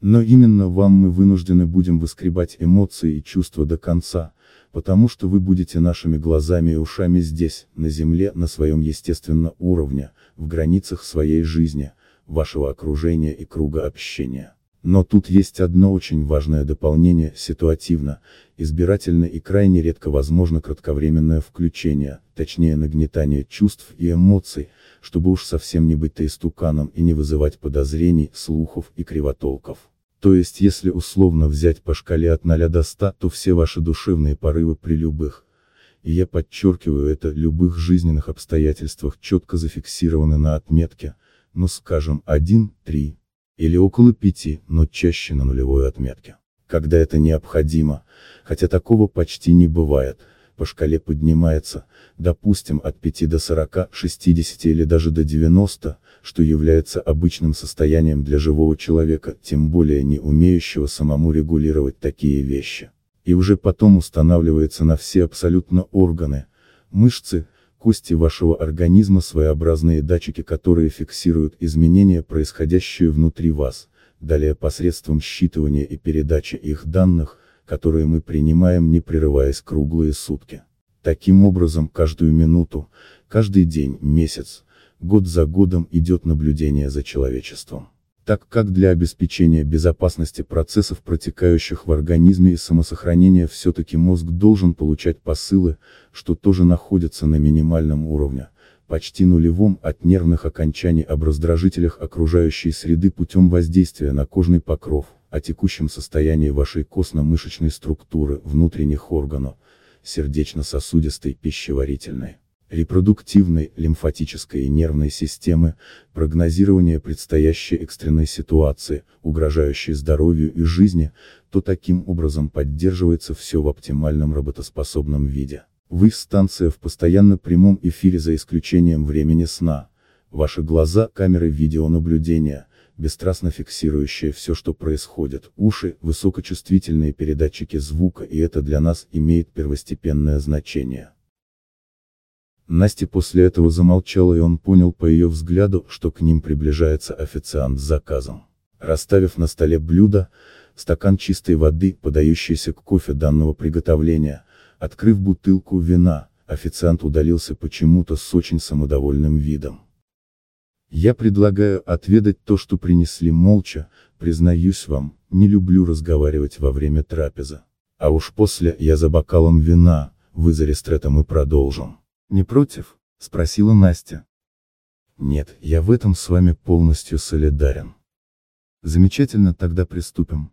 Но именно вам мы вынуждены будем выскребать эмоции и чувства до конца, потому что вы будете нашими глазами и ушами здесь, на земле, на своем естественном уровне, в границах своей жизни, вашего окружения и круга общения. Но тут есть одно очень важное дополнение, ситуативно, избирательно и крайне редко возможно кратковременное включение, точнее нагнетание чувств и эмоций, чтобы уж совсем не быть таистуканом и не вызывать подозрений, слухов и кривотолков. То есть если условно взять по шкале от 0 до 100, то все ваши душевные порывы при любых, и я подчеркиваю это, любых жизненных обстоятельствах четко зафиксированы на отметке, ну скажем 1, 3, или около 5, но чаще на нулевой отметке. Когда это необходимо, хотя такого почти не бывает, по шкале поднимается, допустим от 5 до 40, 60 или даже до 90, что является обычным состоянием для живого человека, тем более не умеющего самому регулировать такие вещи. И уже потом устанавливается на все абсолютно органы, мышцы, кости вашего организма своеобразные датчики, которые фиксируют изменения, происходящие внутри вас, далее посредством считывания и передачи их данных, которые мы принимаем не прерываясь круглые сутки. Таким образом, каждую минуту, каждый день, месяц, год за годом идет наблюдение за человечеством. Так как для обеспечения безопасности процессов, протекающих в организме и самосохранения все-таки мозг должен получать посылы, что тоже находятся на минимальном уровне, почти нулевом от нервных окончаний об раздражителях окружающей среды путем воздействия на кожный покров, о текущем состоянии вашей костно-мышечной структуры, внутренних органов, сердечно-сосудистой, пищеварительной, репродуктивной, лимфатической и нервной системы, прогнозирование предстоящей экстренной ситуации, угрожающей здоровью и жизни, то таким образом поддерживается все в оптимальном работоспособном виде. Вы станция в постоянно прямом эфире за исключением времени сна. Ваши глаза – камеры видеонаблюдения, бесстрастно фиксирующие все, что происходит, уши – высокочувствительные передатчики звука и это для нас имеет первостепенное значение. Настя после этого замолчала и он понял по ее взгляду, что к ним приближается официант с заказом. Расставив на столе блюдо, стакан чистой воды, подающийся к кофе данного приготовления, Открыв бутылку вина, официант удалился почему-то с очень самодовольным видом. Я предлагаю отведать то, что принесли молча, признаюсь вам, не люблю разговаривать во время трапезы. А уж после, я за бокалом вина, вы за рестретом и продолжим. Не против? Спросила Настя. Нет, я в этом с вами полностью солидарен. Замечательно, тогда приступим.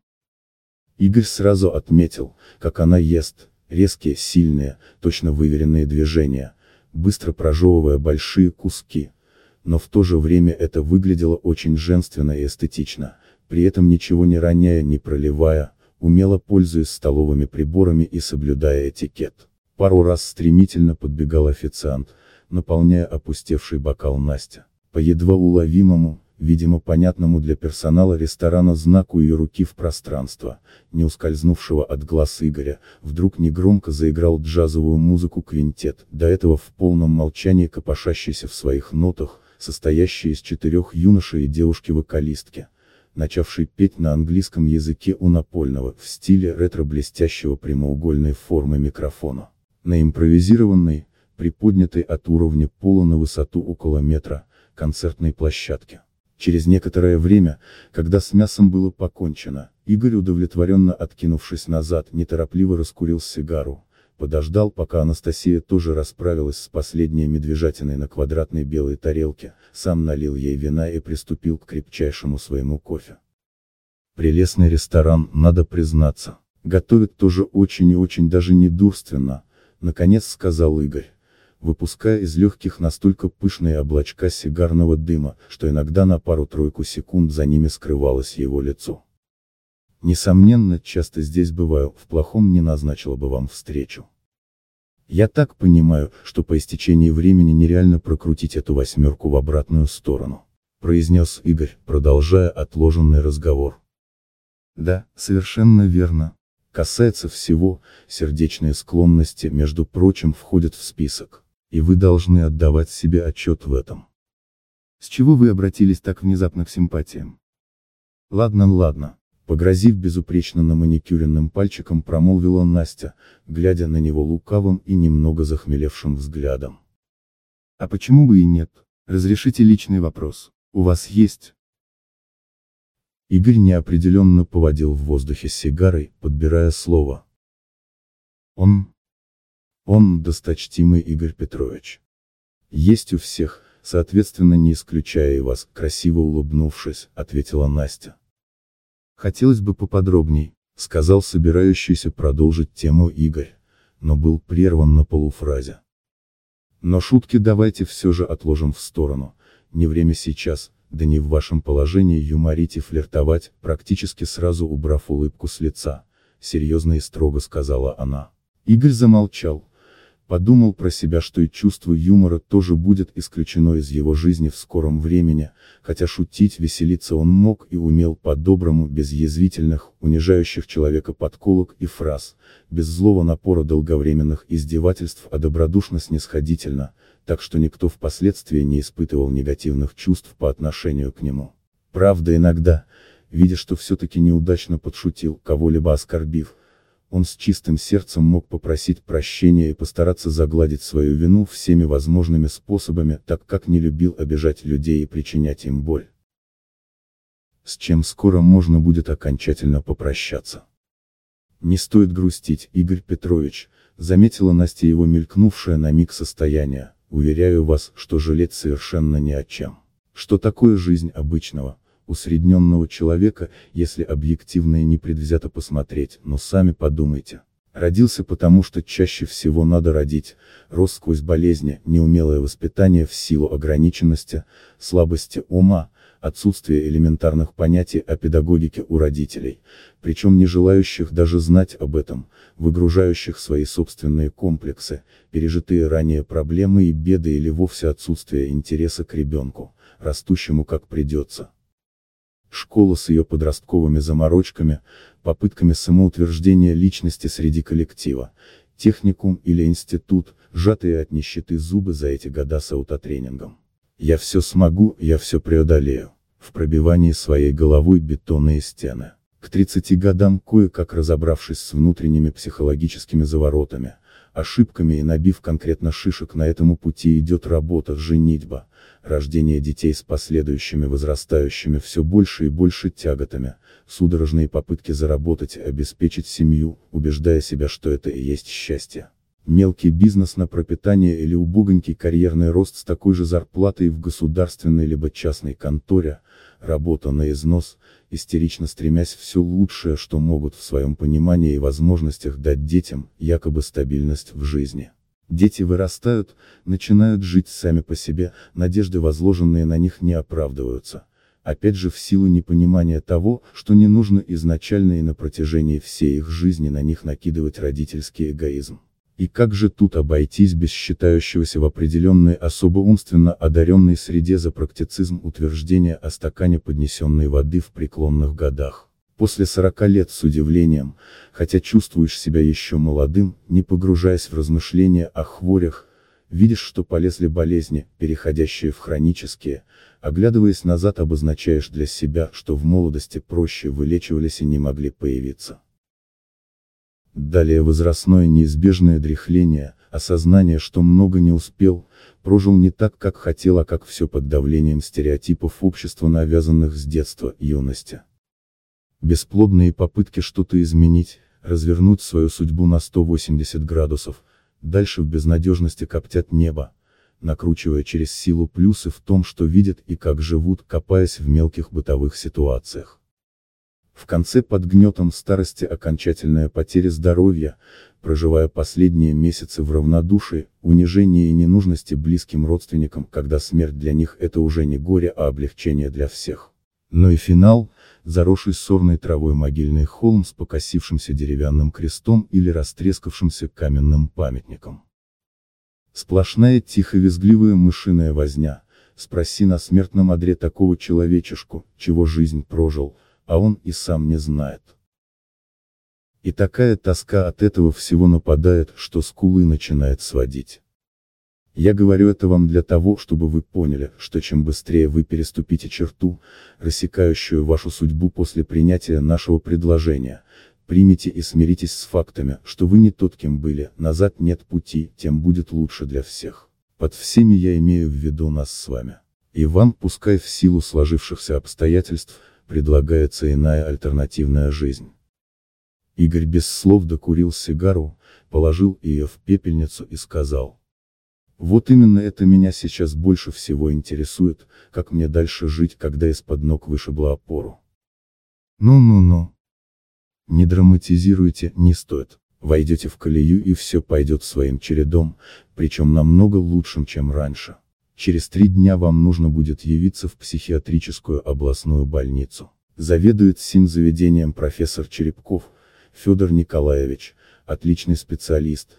Игорь сразу отметил, как она ест, резкие, сильные, точно выверенные движения, быстро прожевывая большие куски. Но в то же время это выглядело очень женственно и эстетично, при этом ничего не роняя, не проливая, умело пользуясь столовыми приборами и соблюдая этикет. Пару раз стремительно подбегал официант, наполняя опустевший бокал Настя. По едва уловимому, видимо понятному для персонала ресторана знаку ее руки в пространство, не ускользнувшего от глаз Игоря, вдруг негромко заиграл джазовую музыку квинтет, до этого в полном молчании копошащийся в своих нотах, состоящий из четырех юношей и девушки-вокалистки, начавший петь на английском языке у напольного, в стиле ретро-блестящего прямоугольной формы микрофона. На импровизированной, приподнятой от уровня пола на высоту около метра, концертной площадке. Через некоторое время, когда с мясом было покончено, Игорь удовлетворенно откинувшись назад, неторопливо раскурил сигару, подождал пока Анастасия тоже расправилась с последней медвежатиной на квадратной белой тарелке, сам налил ей вина и приступил к крепчайшему своему кофе. Прелестный ресторан, надо признаться. Готовит тоже очень и очень даже недурственно, наконец сказал Игорь выпуская из легких настолько пышные облачка сигарного дыма, что иногда на пару-тройку секунд за ними скрывалось его лицо. Несомненно, часто здесь бываю, в плохом не назначила бы вам встречу. Я так понимаю, что по истечении времени нереально прокрутить эту восьмерку в обратную сторону, произнес Игорь, продолжая отложенный разговор. Да, совершенно верно. Касается всего, сердечные склонности, между прочим, входят в список и вы должны отдавать себе отчет в этом. С чего вы обратились так внезапно к симпатиям? Ладно, ладно, погрозив безупречно на маникюренным пальчиком промолвила Настя, глядя на него лукавым и немного захмелевшим взглядом. А почему бы и нет? Разрешите личный вопрос. У вас есть? Игорь неопределенно поводил в воздухе сигарой, подбирая слово. Он, он, досточтимый Игорь Петрович. Есть у всех, соответственно не исключая и вас, красиво улыбнувшись, ответила Настя. Хотелось бы поподробней, сказал собирающийся продолжить тему Игорь, но был прерван на полуфразе. Но шутки давайте все же отложим в сторону, не время сейчас, да не в вашем положении юморить и флиртовать, практически сразу убрав улыбку с лица, серьезно и строго сказала она. Игорь замолчал, Подумал про себя, что и чувство юмора тоже будет исключено из его жизни в скором времени, хотя шутить, веселиться он мог и умел по-доброму, без язвительных, унижающих человека подколок и фраз, без злого напора долговременных издевательств, а добродушно-снисходительно, так что никто впоследствии не испытывал негативных чувств по отношению к нему. Правда иногда, видя, что все-таки неудачно подшутил, кого-либо оскорбив, он с чистым сердцем мог попросить прощения и постараться загладить свою вину всеми возможными способами, так как не любил обижать людей и причинять им боль. С чем скоро можно будет окончательно попрощаться. Не стоит грустить, Игорь Петрович, заметила Настя его мелькнувшее на миг состояние, уверяю вас, что жалеть совершенно ни о чем. Что такое жизнь обычного, усредненного человека, если объективно и непредвзято посмотреть, но сами подумайте. Родился потому, что чаще всего надо родить, рос сквозь болезни, неумелое воспитание в силу ограниченности, слабости ума, отсутствие элементарных понятий о педагогике у родителей, причем не желающих даже знать об этом, выгружающих свои собственные комплексы, пережитые ранее проблемы и беды или вовсе отсутствие интереса к ребенку, растущему как придется школа с ее подростковыми заморочками, попытками самоутверждения личности среди коллектива, техникум или институт, сжатые от нищеты зубы за эти года с аутотренингом. Я все смогу, я все преодолею. В пробивании своей головой бетонные стены. К 30 годам кое-как разобравшись с внутренними психологическими заворотами, ошибками и набив конкретно шишек на этому пути идет работа, женитьба, рождение детей с последующими возрастающими все больше и больше тяготами, судорожные попытки заработать и обеспечить семью, убеждая себя, что это и есть счастье. Мелкий бизнес на пропитание или убогонький карьерный рост с такой же зарплатой в государственной либо частной конторе, работа на износ, истерично стремясь все лучшее, что могут в своем понимании и возможностях дать детям, якобы стабильность в жизни. Дети вырастают, начинают жить сами по себе, надежды возложенные на них не оправдываются. Опять же в силу непонимания того, что не нужно изначально и на протяжении всей их жизни на них накидывать родительский эгоизм. И как же тут обойтись без считающегося в определенной особо умственно одаренной среде за практицизм утверждения о стакане поднесенной воды в преклонных годах? После 40 лет с удивлением, хотя чувствуешь себя еще молодым, не погружаясь в размышления о хворях, видишь, что полезли болезни, переходящие в хронические, оглядываясь назад обозначаешь для себя, что в молодости проще вылечивались и не могли появиться. Далее возрастное неизбежное дряхление, осознание, что много не успел, прожил не так, как хотел, а как все под давлением стереотипов общества, навязанных с детства, юности. Бесплодные попытки что-то изменить, развернуть свою судьбу на 180 градусов, дальше в безнадежности коптят небо, накручивая через силу плюсы в том, что видят и как живут, копаясь в мелких бытовых ситуациях. В конце под гнетом старости окончательная потеря здоровья, проживая последние месяцы в равнодушии, унижении и ненужности близким родственникам, когда смерть для них это уже не горе, а облегчение для всех. Но и финал, заросший сорной травой могильный холм с покосившимся деревянным крестом или растрескавшимся каменным памятником. Сплошная тихо-визгливая мышиная возня, спроси на смертном одре такого человечешку, чего жизнь прожил, а он и сам не знает. И такая тоска от этого всего нападает, что скулы начинает сводить. Я говорю это вам для того, чтобы вы поняли, что чем быстрее вы переступите черту, рассекающую вашу судьбу после принятия нашего предложения, примите и смиритесь с фактами, что вы не тот, кем были, назад нет пути, тем будет лучше для всех. Под всеми я имею в виду нас с вами. И вам, пускай в силу сложившихся обстоятельств, предлагается иная альтернативная жизнь. Игорь без слов докурил сигару, положил ее в пепельницу и сказал. Вот именно это меня сейчас больше всего интересует, как мне дальше жить, когда из-под ног вышибла опору. Ну-ну-ну. Не драматизируйте, не стоит. Войдете в колею и все пойдет своим чередом, причем намного лучшим, чем раньше. Через три дня вам нужно будет явиться в психиатрическую областную больницу. Заведует сим заведением профессор Черепков, Федор Николаевич, отличный специалист,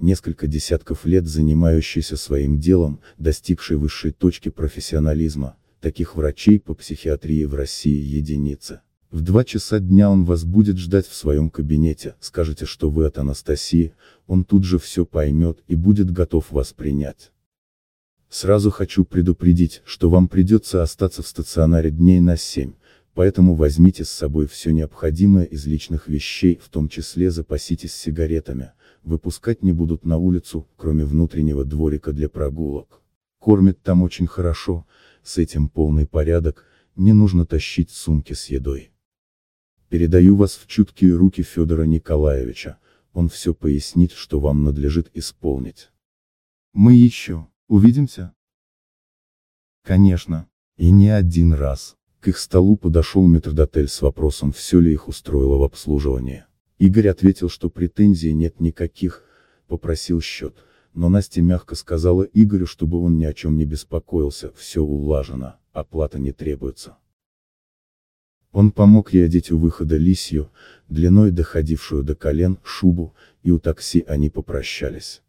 несколько десятков лет занимающийся своим делом, достигший высшей точки профессионализма, таких врачей по психиатрии в России единицы. В два часа дня он вас будет ждать в своем кабинете, скажете, что вы от Анастасии, он тут же все поймет и будет готов вас принять. Сразу хочу предупредить, что вам придется остаться в стационаре дней на 7, поэтому возьмите с собой все необходимое из личных вещей, в том числе запаситесь сигаретами, выпускать не будут на улицу, кроме внутреннего дворика для прогулок. Кормят там очень хорошо, с этим полный порядок, не нужно тащить сумки с едой. Передаю вас в чуткие руки Федора Николаевича, он все пояснит, что вам надлежит исполнить. Мы еще увидимся? Конечно, и не один раз. К их столу подошел метрдотель с вопросом, все ли их устроило в обслуживании. Игорь ответил, что претензий нет никаких, попросил счет, но Настя мягко сказала Игорю, чтобы он ни о чем не беспокоился, все улажено, оплата не требуется. Он помог ей одеть у выхода лисью, длиной доходившую до колен, шубу, и у такси они попрощались.